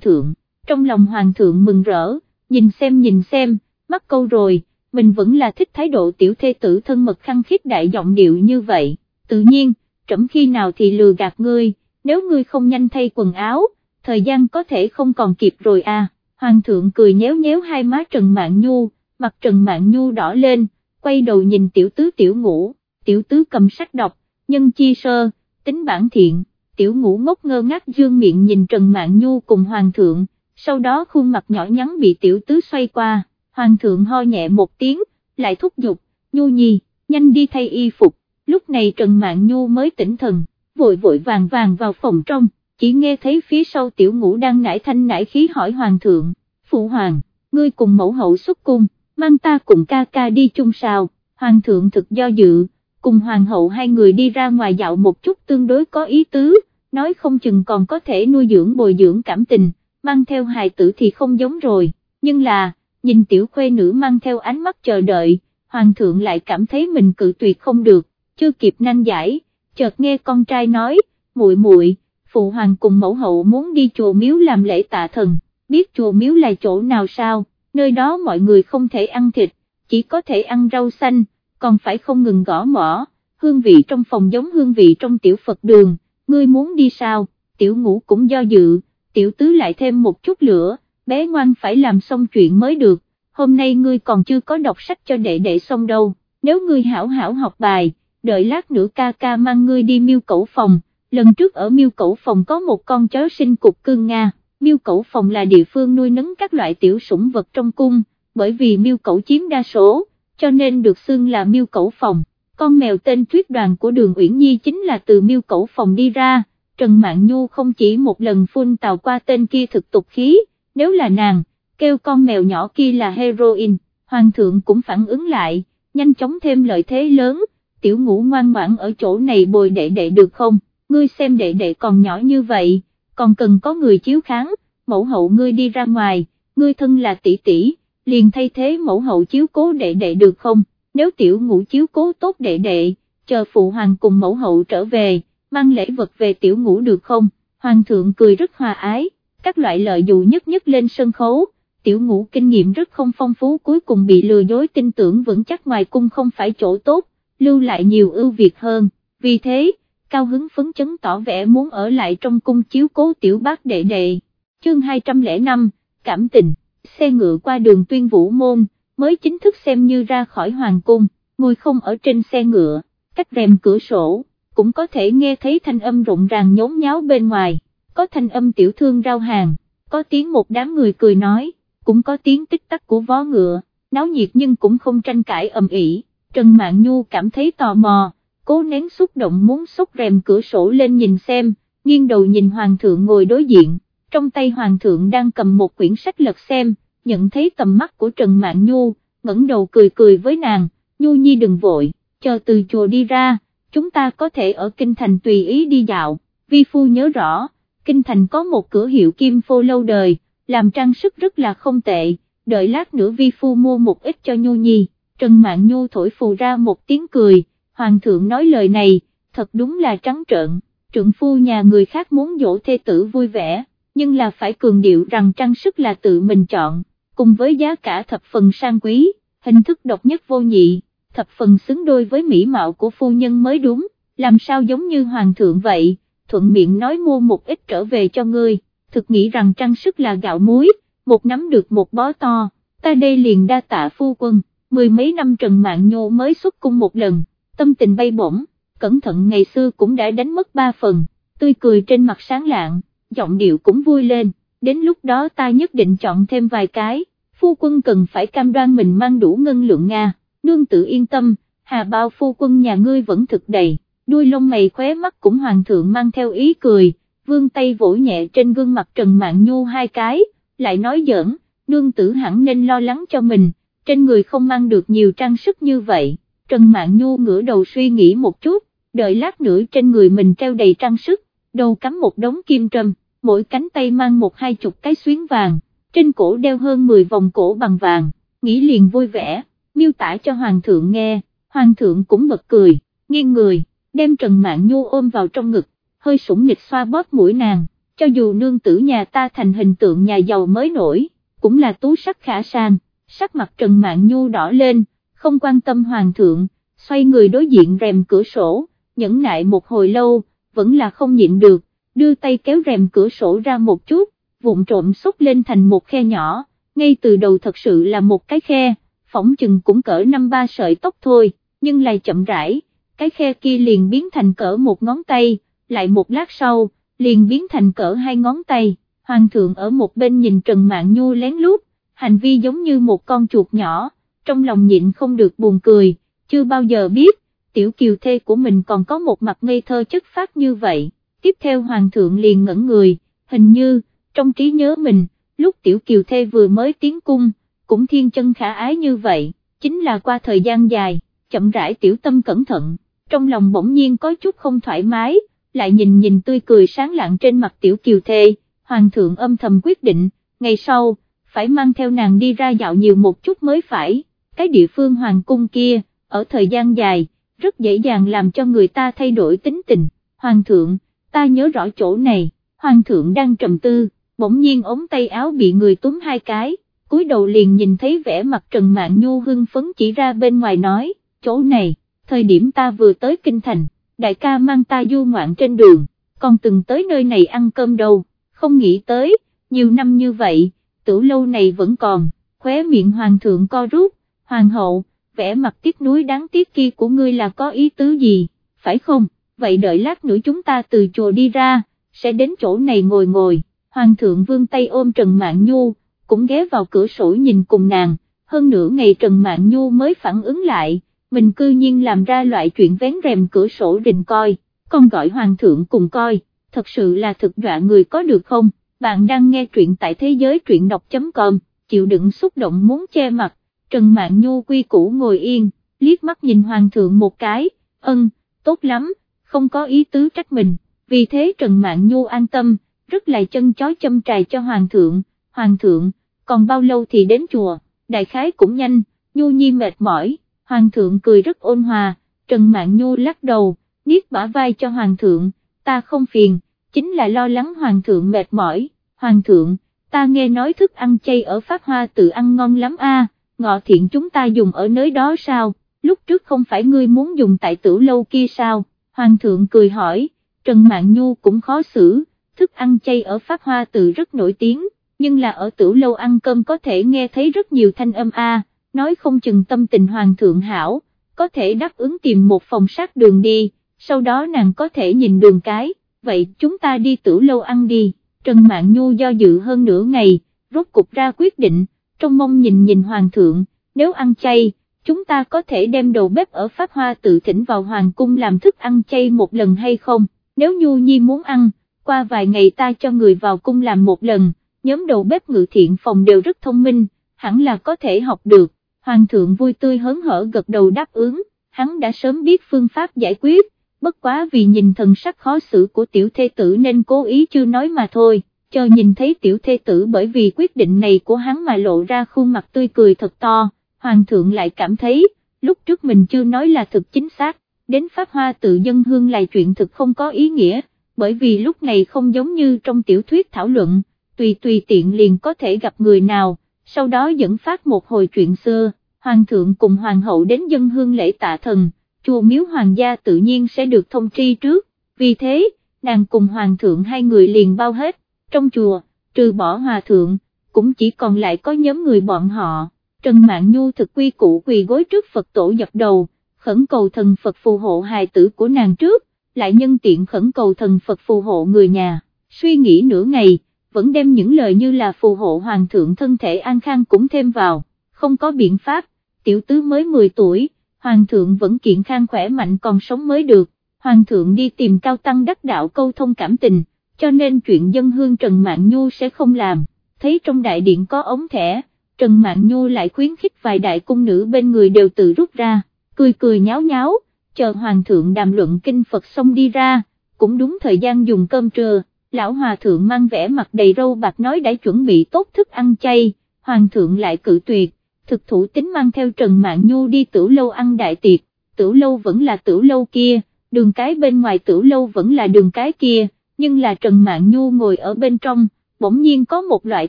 thượng, trong lòng hoàng thượng mừng rỡ, nhìn xem nhìn xem, mắc câu rồi, mình vẫn là thích thái độ tiểu thê tử thân mật khăng khít đại giọng điệu như vậy, tự nhiên, trẫm khi nào thì lừa gạt ngươi, nếu ngươi không nhanh thay quần áo, thời gian có thể không còn kịp rồi à, hoàng thượng cười nhéo nhéo hai má Trần Mạn Nhu, mặt Trần Mạn Nhu đỏ lên, quay đầu nhìn tiểu tứ tiểu ngũ, tiểu tứ cầm sách đọc, nhân chi sơ, tính bản thiện, tiểu ngũ ngốc ngơ ngác dương miệng nhìn Trần Mạn Nhu cùng hoàng thượng, sau đó khuôn mặt nhỏ nhắn bị tiểu tứ xoay qua, hoàng thượng ho nhẹ một tiếng, lại thúc giục, Nhu nhi, nhanh đi thay y phục, lúc này Trần Mạn Nhu mới tỉnh thần, vội vội vàng vàng vào phòng trong, chỉ nghe thấy phía sau tiểu ngũ đang nải thanh nải khí hỏi hoàng thượng, phụ hoàng, ngươi cùng mẫu hậu xuất cung, mang ta cùng ca ca đi chung sao, hoàng thượng thực do dự, cùng hoàng hậu hai người đi ra ngoài dạo một chút tương đối có ý tứ, nói không chừng còn có thể nuôi dưỡng bồi dưỡng cảm tình, mang theo hài tử thì không giống rồi, nhưng là, nhìn tiểu khuê nữ mang theo ánh mắt chờ đợi, hoàng thượng lại cảm thấy mình cự tuyệt không được, chưa kịp năn giải, chợt nghe con trai nói, muội muội, phụ hoàng cùng mẫu hậu muốn đi chùa miếu làm lễ tạ thần, biết chùa miếu là chỗ nào sao, nơi đó mọi người không thể ăn thịt, chỉ có thể ăn rau xanh, còn phải không ngừng gõ mỏ, hương vị trong phòng giống hương vị trong tiểu Phật đường, ngươi muốn đi sao, tiểu ngũ cũng do dự, tiểu tứ lại thêm một chút lửa, bé ngoan phải làm xong chuyện mới được, hôm nay ngươi còn chưa có đọc sách cho đệ đệ xong đâu, nếu ngươi hảo hảo học bài, đợi lát nữa ca ca mang ngươi đi miêu cẩu phòng, lần trước ở miêu cẩu phòng có một con chó sinh cục cưng Nga, miêu cẩu phòng là địa phương nuôi nấng các loại tiểu sủng vật trong cung, bởi vì miêu cẩu chiếm đa số, cho nên được xưng là miêu cẩu phòng. Con mèo tên tuyết đoàn của đường Uyển Nhi chính là từ miêu cẩu phòng đi ra, Trần Mạn Nhu không chỉ một lần phun tào qua tên kia thực tục khí, nếu là nàng, kêu con mèo nhỏ kia là heroin, hoàng thượng cũng phản ứng lại, nhanh chóng thêm lợi thế lớn, tiểu ngũ ngoan ngoãn ở chỗ này bồi đệ đệ được không, ngươi xem đệ đệ còn nhỏ như vậy, còn cần có người chiếu kháng, mẫu hậu ngươi đi ra ngoài, ngươi thân là tỷ tỷ, liền thay thế mẫu hậu chiếu cố đệ đệ được không, nếu tiểu ngũ chiếu cố tốt đệ đệ, chờ phụ hoàng cùng mẫu hậu trở về, mang lễ vật về tiểu ngũ được không, hoàng thượng cười rất hòa ái, các loại lợi dụ nhất nhất lên sân khấu, tiểu ngũ kinh nghiệm rất không phong phú cuối cùng bị lừa dối tin tưởng vững chắc ngoài cung không phải chỗ tốt, lưu lại nhiều ưu việt hơn, vì thế, cao hứng phấn chấn tỏ vẻ muốn ở lại trong cung chiếu cố tiểu bác đệ đệ. Chương 205, Cảm tình, xe ngựa qua đường tuyên vũ môn, mới chính thức xem như ra khỏi hoàng cung, ngồi không ở trên xe ngựa, cách rèm cửa sổ, cũng có thể nghe thấy thanh âm rộn ràng nhốn nháo bên ngoài, có thanh âm tiểu thương rau hàng, có tiếng một đám người cười nói, cũng có tiếng tích tắc của vó ngựa, náo nhiệt nhưng cũng không tranh cãi ầm ĩ. Trần Mạn Nhu cảm thấy tò mò, cố nén xúc động muốn xốc rèm cửa sổ lên nhìn xem, nghiêng đầu nhìn Hoàng thượng ngồi đối diện, trong tay Hoàng thượng đang cầm một quyển sách lật xem, nhận thấy tầm mắt của Trần Mạn Nhu, ngẩng đầu cười cười với nàng, Nhu Nhi đừng vội, chờ từ chùa đi ra, chúng ta có thể ở Kinh Thành tùy ý đi dạo, vi phu nhớ rõ, Kinh Thành có một cửa hiệu kim phô lâu đời, làm trang sức rất là không tệ, đợi lát nữa vi phu mua một ít cho Nhu Nhi, Trần Mạn Nhu thổi phù ra một tiếng cười, Hoàng thượng nói lời này, thật đúng là trắng trợn, trượng phu nhà người khác muốn dỗ thê tử vui vẻ, nhưng là phải cường điệu rằng trang sức là tự mình chọn, cùng với giá cả thập phần sang quý, hình thức độc nhất vô nhị, thập phần xứng đôi với mỹ mạo của phu nhân mới đúng, làm sao giống như hoàng thượng vậy, thuận miệng nói mua một ít trở về cho ngươi, thực nghĩ rằng trang sức là gạo muối, một nắm được một bó to, ta đây liền đa tạ phu quân, mười mấy năm Trần Mạng Nhô mới xuất cung một lần, tâm tình bay bổng, cẩn thận ngày xưa cũng đã đánh mất ba phần, tươi cười trên mặt sáng lạng, giọng điệu cũng vui lên, đến lúc đó ta nhất định chọn thêm vài cái, phu quân cần phải cam đoan mình mang đủ ngân lượng Nga, nương tự yên tâm, hà bao phu quân nhà ngươi vẫn thực đầy, đuôi lông mày khóe mắt cũng hoàng thượng mang theo ý cười, vương tay vỗ nhẹ trên gương mặt Trần mạng Nhu hai cái, lại nói giỡn, nương tử hẳn nên lo lắng cho mình, trên người không mang được nhiều trang sức như vậy, Trần Mạn Nhu ngửa đầu suy nghĩ một chút, đợi lát nữa trên người mình treo đầy trang sức, đầu cắm một đống kim trâm, mỗi cánh tay mang một hai chục cái xuyến vàng, trên cổ đeo hơn 10 vòng cổ bằng vàng, nghĩ liền vui vẻ, miêu tả cho Hoàng thượng nghe, Hoàng thượng cũng bật cười, nghiêng người, đem Trần Mạn Nhu ôm vào trong ngực, hơi sủng nghịch xoa bóp mũi nàng, cho dù nương tử nhà ta thành hình tượng nhà giàu mới nổi, cũng là tú sắc khả sang, sắc mặt Trần Mạn Nhu đỏ lên, không quan tâm Hoàng thượng, xoay người đối diện rèm cửa sổ, nhẫn nại một hồi lâu, vẫn là không nhịn được, đưa tay kéo rèm cửa sổ ra một chút, vụn trộm xúc lên thành một khe nhỏ, ngay từ đầu thật sự là một cái khe, phỏng chừng cũng cỡ năm ba sợi tóc thôi, nhưng lại chậm rãi, cái khe kia liền biến thành cỡ một ngón tay, lại một lát sau, liền biến thành cỡ hai ngón tay, hoàng thượng ở một bên nhìn Trần mạng Nhu lén lút, hành vi giống như một con chuột nhỏ, trong lòng nhịn không được buồn cười, chưa bao giờ biết, tiểu kiều thê của mình còn có một mặt ngây thơ chất phát như vậy, tiếp theo hoàng thượng liền ngẩn người, hình như, trong trí nhớ mình, lúc tiểu kiều thê vừa mới tiến cung, cũng thiên chân khả ái như vậy, chính là qua thời gian dài, chậm rãi tiểu tâm cẩn thận, trong lòng bỗng nhiên có chút không thoải mái, lại nhìn nhìn tươi cười sáng lạng trên mặt tiểu kiều thê, hoàng thượng âm thầm quyết định, ngày sau, phải mang theo nàng đi ra dạo nhiều một chút mới phải, cái địa phương hoàng cung kia, ở thời gian dài, rất dễ dàng làm cho người ta thay đổi tính tình, hoàng thượng, ta nhớ rõ chỗ này, hoàng thượng đang trầm tư, bỗng nhiên ống tay áo bị người túm hai cái, cúi đầu liền nhìn thấy vẻ mặt Trần Mạn Nhu hưng phấn chỉ ra bên ngoài nói, chỗ này, thời điểm ta vừa tới kinh thành, đại ca mang ta du ngoạn trên đường, còn từng tới nơi này ăn cơm đâu, không nghĩ tới, nhiều năm như vậy, tử lâu này vẫn còn, khóe miệng hoàng thượng co rút, hoàng hậu, vẻ mặt tiếc nuối đáng tiếc kia của ngươi là có ý tứ gì, phải không, vậy đợi lát nữa chúng ta từ chùa đi ra, sẽ đến chỗ này ngồi ngồi, hoàng thượng vương tay ôm Trần Mạn Nhu, cũng ghé vào cửa sổ nhìn cùng nàng, hơn nửa ngày Trần Mạn Nhu mới phản ứng lại, mình cư nhiên làm ra loại chuyện vén rèm cửa sổ đình coi, con gọi hoàng thượng cùng coi, thật sự là thực dọa người có được không, bạn đang nghe truyện tại thế giới truyện đọc.com, chịu đựng xúc động muốn che mặt, Trần Mạn Nhu quy củ ngồi yên, liếc mắt nhìn hoàng thượng một cái, ân, tốt lắm, không có ý tứ trách mình, vì thế Trần Mạn Nhu an tâm, rất là chân chói châm trài cho hoàng thượng, hoàng thượng, còn bao lâu thì đến chùa, đại khái cũng nhanh, Nhu Nhi mệt mỏi, hoàng thượng cười rất ôn hòa, Trần Mạn Nhu lắc đầu, niết bả vai cho hoàng thượng, ta không phiền, chính là lo lắng hoàng thượng mệt mỏi, hoàng thượng, ta nghe nói thức ăn chay ở phát hoa tự ăn ngon lắm a, ngọ thiện chúng ta dùng ở nơi đó sao, lúc trước không phải ngươi muốn dùng tại tử lâu kia sao, hoàng thượng cười hỏi, Trần Mạn Nhu cũng khó xử, thức ăn chay ở pháp hoa tự rất nổi tiếng, nhưng là ở tử lâu ăn cơm có thể nghe thấy rất nhiều thanh âm a, nói không chừng tâm tình hoàng thượng hảo, có thể đáp ứng tìm một phòng sát đường đi, sau đó nàng có thể nhìn đường cái, vậy chúng ta đi tử lâu ăn đi, Trần Mạn Nhu do dự hơn nửa ngày, rốt cục ra quyết định, trong mong nhìn nhìn hoàng thượng, nếu ăn chay, chúng ta có thể đem đầu bếp ở Pháp Hoa tự thỉnh vào hoàng cung làm thức ăn chay một lần hay không, nếu Nhu Nhi muốn ăn, qua vài ngày ta cho người vào cung làm một lần, nhóm đầu bếp ngự thiện phòng đều rất thông minh, hẳn là có thể học được, hoàng thượng vui tươi hớn hở gật đầu đáp ứng, hắn đã sớm biết phương pháp giải quyết, bất quá vì nhìn thần sắc khó xử của tiểu thê tử nên cố ý chưa nói mà thôi cho nhìn thấy tiểu thê tử bởi vì quyết định này của hắn mà lộ ra khuôn mặt tươi cười thật to, hoàng thượng lại cảm thấy, lúc trước mình chưa nói là thực chính xác, đến Pháp Hoa tự dân hương là chuyện thực không có ý nghĩa, bởi vì lúc này không giống như trong tiểu thuyết thảo luận, tùy tùy tiện liền có thể gặp người nào, sau đó dẫn phát một hồi chuyện xưa, hoàng thượng cùng hoàng hậu đến dân hương lễ tạ thần, chùa miếu hoàng gia tự nhiên sẽ được thông tri trước, vì thế, nàng cùng hoàng thượng hai người liền bao hết trong chùa, trừ bỏ hòa thượng, cũng chỉ còn lại có nhóm người bọn họ, Trần mạng Nhu thực quy cụ quỳ gối trước Phật tổ dập đầu, khẩn cầu thần Phật phù hộ hài tử của nàng trước, lại nhân tiện khẩn cầu thần Phật phù hộ người nhà, suy nghĩ nửa ngày, vẫn đem những lời như là phù hộ hoàng thượng thân thể an khang cũng thêm vào, không có biện pháp, tiểu tứ mới 10 tuổi, hoàng thượng vẫn kiện khang khỏe mạnh còn sống mới được, hoàng thượng đi tìm cao tăng đắc đạo câu thông cảm tình, cho nên chuyện dân hương Trần Mạn Nhu sẽ không làm, thấy trong đại điện có ống thẻ, Trần Mạn Nhu lại khuyến khích vài đại cung nữ bên người đều tự rút ra, cười cười nháo nháo, chờ hoàng thượng đàm luận kinh Phật xong đi ra, cũng đúng thời gian dùng cơm trưa, lão hòa thượng mang vẻ mặt đầy râu bạc nói đã chuẩn bị tốt thức ăn chay, hoàng thượng lại cự tuyệt, thực thủ tính mang theo Trần Mạn Nhu đi tử lâu ăn đại tiệc, tử lâu vẫn là tử lâu kia, đường cái bên ngoài tử lâu vẫn là đường cái kia, nhưng là Trần Mạn Nhu ngồi ở bên trong, bỗng nhiên có một loại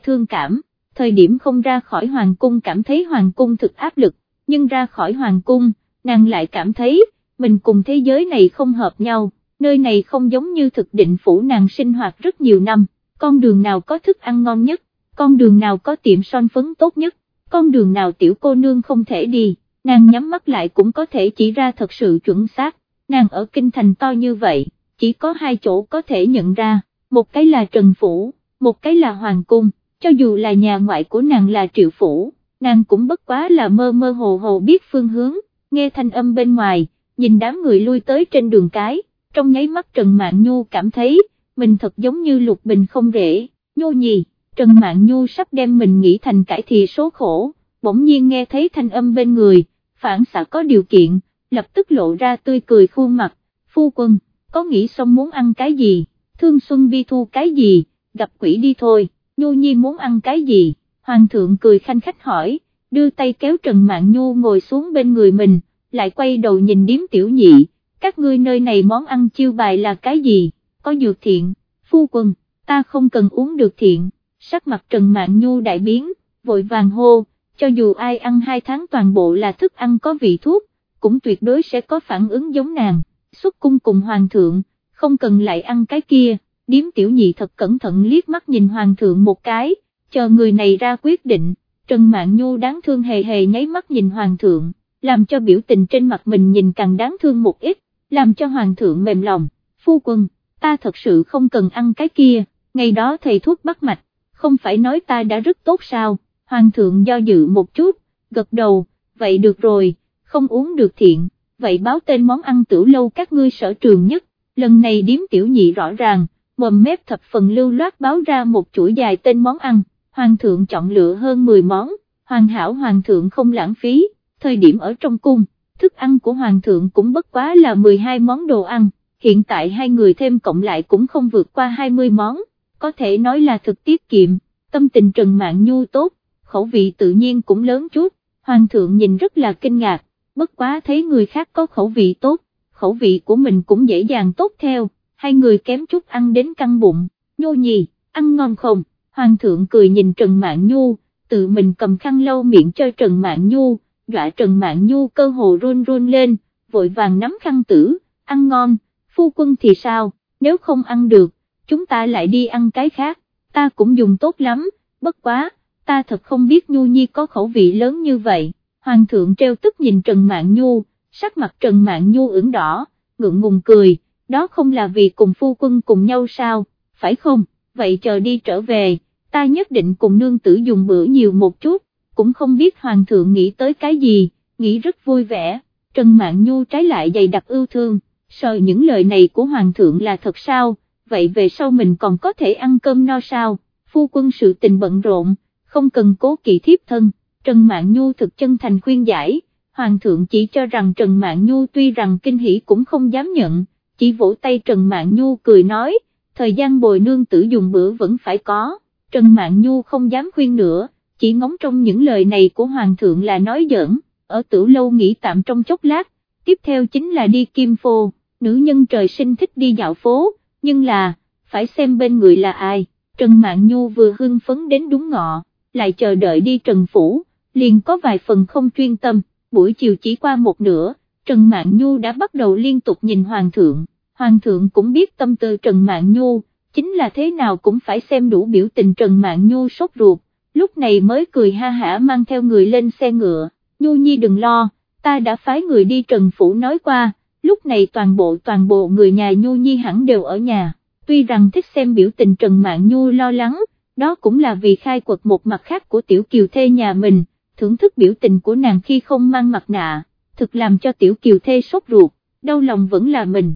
thương cảm, thời điểm không ra khỏi hoàng cung cảm thấy hoàng cung thực áp lực, nhưng ra khỏi hoàng cung, nàng lại cảm thấy, mình cùng thế giới này không hợp nhau, nơi này không giống như thực định phủ nàng sinh hoạt rất nhiều năm, con đường nào có thức ăn ngon nhất, con đường nào có tiệm son phấn tốt nhất, con đường nào tiểu cô nương không thể đi, nàng nhắm mắt lại cũng có thể chỉ ra thật sự chuẩn xác, nàng ở kinh thành to như vậy, chỉ có hai chỗ có thể nhận ra, một cái là Trần Phủ, một cái là Hoàng Cung, cho dù là nhà ngoại của nàng là Triệu Phủ, nàng cũng bất quá là mơ mơ hồ hồ biết phương hướng, nghe thanh âm bên ngoài, nhìn đám người lui tới trên đường cái, trong nháy mắt Trần Mạn Nhu cảm thấy, mình thật giống như lục bình không rễ, nhô nhì, Trần Mạn Nhu sắp đem mình nghĩ thành cải thì số khổ, bỗng nhiên nghe thấy thanh âm bên người, phản xạ có điều kiện, lập tức lộ ra tươi cười khuôn mặt, phu quân, có nghĩ xong muốn ăn cái gì, thương xuân bi thu cái gì, gặp quỷ đi thôi, Nhu Nhi muốn ăn cái gì, Hoàng thượng cười khanh khách hỏi, đưa tay kéo Trần mạng Nhu ngồi xuống bên người mình, lại quay đầu nhìn điếm tiểu nhị, các ngươi nơi này món ăn chiêu bài là cái gì, có dược thiện, phu quân, ta không cần uống được thiện, sắc mặt Trần mạng Nhu đại biến, vội vàng hô, cho dù ai ăn hai tháng toàn bộ là thức ăn có vị thuốc, cũng tuyệt đối sẽ có phản ứng giống nàng, xuất cung cùng hoàng thượng, không cần lại ăn cái kia, điếm tiểu nhị thật cẩn thận liếc mắt nhìn hoàng thượng một cái, chờ người này ra quyết định, Trần Mạn Nhu đáng thương hề hề nháy mắt nhìn hoàng thượng, làm cho biểu tình trên mặt mình nhìn càng đáng thương một ít, làm cho hoàng thượng mềm lòng, phu quân, ta thật sự không cần ăn cái kia, ngày đó thầy thuốc bắt mạch, không phải nói ta đã rất tốt sao, hoàng thượng do dự một chút, gật đầu, vậy được rồi, không uống được thiện, vậy báo tên món ăn tiểu lâu các ngươi sở trường nhất, lần này điếm tiểu nhị rõ ràng, mồm mép thập phần lưu loát báo ra một chuỗi dài tên món ăn, hoàng thượng chọn lựa hơn 10 món, hoàn hảo hoàng thượng không lãng phí, thời điểm ở trong cung, thức ăn của hoàng thượng cũng bất quá là 12 món đồ ăn, hiện tại hai người thêm cộng lại cũng không vượt qua 20 món, có thể nói là thực tiết kiệm, tâm tình Trần mạng Nhu tốt, khẩu vị tự nhiên cũng lớn chút, hoàng thượng nhìn rất là kinh ngạc, bất quá thấy người khác có khẩu vị tốt, khẩu vị của mình cũng dễ dàng tốt theo, hai người kém chút ăn đến căng bụng, nhô nhì, ăn ngon không, hoàng thượng cười nhìn Trần Mạn Nhu, tự mình cầm khăn lau miệng cho Trần Mạn Nhu, dọa Trần Mạn Nhu cơ hồ run run lên, vội vàng nắm khăn tử, ăn ngon, phu quân thì sao, nếu không ăn được, chúng ta lại đi ăn cái khác, ta cũng dùng tốt lắm, bất quá, ta thật không biết Nhu Nhi có khẩu vị lớn như vậy, Hoàng thượng treo tức nhìn Trần Mạn Nhu, sắc mặt Trần Mạn Nhu ửng đỏ, ngượng ngùng cười, đó không là vì cùng phu quân cùng nhau sao, phải không, vậy chờ đi trở về, ta nhất định cùng nương tử dùng bữa nhiều một chút, cũng không biết Hoàng thượng nghĩ tới cái gì, nghĩ rất vui vẻ, Trần Mạn Nhu trái lại dày đặc ưu thương, sợ những lời này của Hoàng thượng là thật sao, vậy về sau mình còn có thể ăn cơm no sao, phu quân sự tình bận rộn, không cần cố kỵ thiếp thân. Trần Mạn Nhu thực chân thành khuyên giải, Hoàng thượng chỉ cho rằng Trần Mạn Nhu tuy rằng kinh hỉ cũng không dám nhận, chỉ vỗ tay Trần Mạn Nhu cười nói, thời gian bồi nương tử dùng bữa vẫn phải có, Trần Mạn Nhu không dám khuyên nữa, chỉ ngóng trong những lời này của Hoàng thượng là nói giỡn, ở tử lâu nghỉ tạm trong chốc lát, tiếp theo chính là đi kim phô, nữ nhân trời sinh thích đi dạo phố, nhưng là, phải xem bên người là ai, Trần Mạn Nhu vừa hưng phấn đến đúng ngọ, lại chờ đợi đi Trần Phủ liền có vài phần không chuyên tâm, buổi chiều chỉ qua một nửa, Trần Mạn Nhu đã bắt đầu liên tục nhìn Hoàng thượng, Hoàng thượng cũng biết tâm tư Trần Mạn Nhu, chính là thế nào cũng phải xem đủ biểu tình Trần Mạn Nhu sốt ruột, lúc này mới cười ha hả mang theo người lên xe ngựa, Nhu Nhi đừng lo, ta đã phái người đi Trần Phủ nói qua, lúc này toàn bộ toàn bộ người nhà Nhu Nhi hẳn đều ở nhà, tuy rằng thích xem biểu tình Trần Mạn Nhu lo lắng, đó cũng là vì khai quật một mặt khác của tiểu kiều thê nhà mình, thưởng thức biểu tình của nàng khi không mang mặt nạ, thực làm cho tiểu kiều thê sốt ruột, đau lòng vẫn là mình.